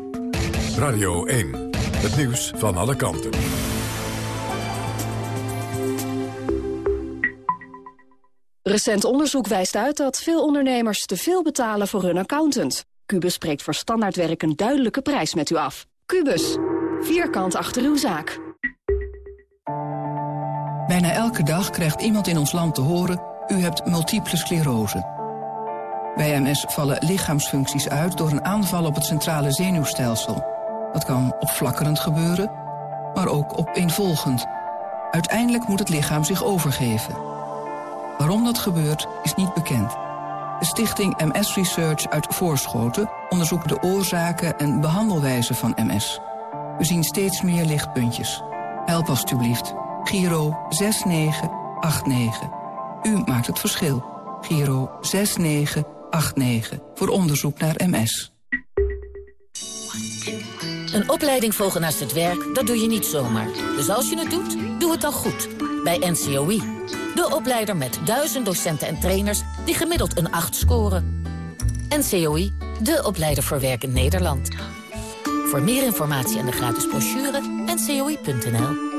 Radio 1. Het nieuws van alle kanten. Recent onderzoek wijst uit dat veel ondernemers te veel betalen voor hun accountant. Cubus spreekt voor standaardwerk een duidelijke prijs met u af. Cubus, vierkant achter uw zaak. Bijna elke dag krijgt iemand in ons land te horen... u hebt multiple sclerose. Bij MS vallen lichaamsfuncties uit door een aanval op het centrale zenuwstelsel. Dat kan opflakkerend gebeuren, maar ook opeenvolgend. Uiteindelijk moet het lichaam zich overgeven. Waarom dat gebeurt, is niet bekend. De stichting MS Research uit Voorschoten onderzoekt de oorzaken en behandelwijze van MS. We zien steeds meer lichtpuntjes. Help alstublieft. Giro 6989. U maakt het verschil. Giro 6989. Voor onderzoek naar MS. Een opleiding volgen naast het werk, dat doe je niet zomaar. Dus als je het doet, doe het dan goed. Bij NCOI. De opleider met duizend docenten en trainers die gemiddeld een 8 scoren. NCOI, de opleider voor werk in Nederland. Voor meer informatie en de gratis brochure, ncoi.nl.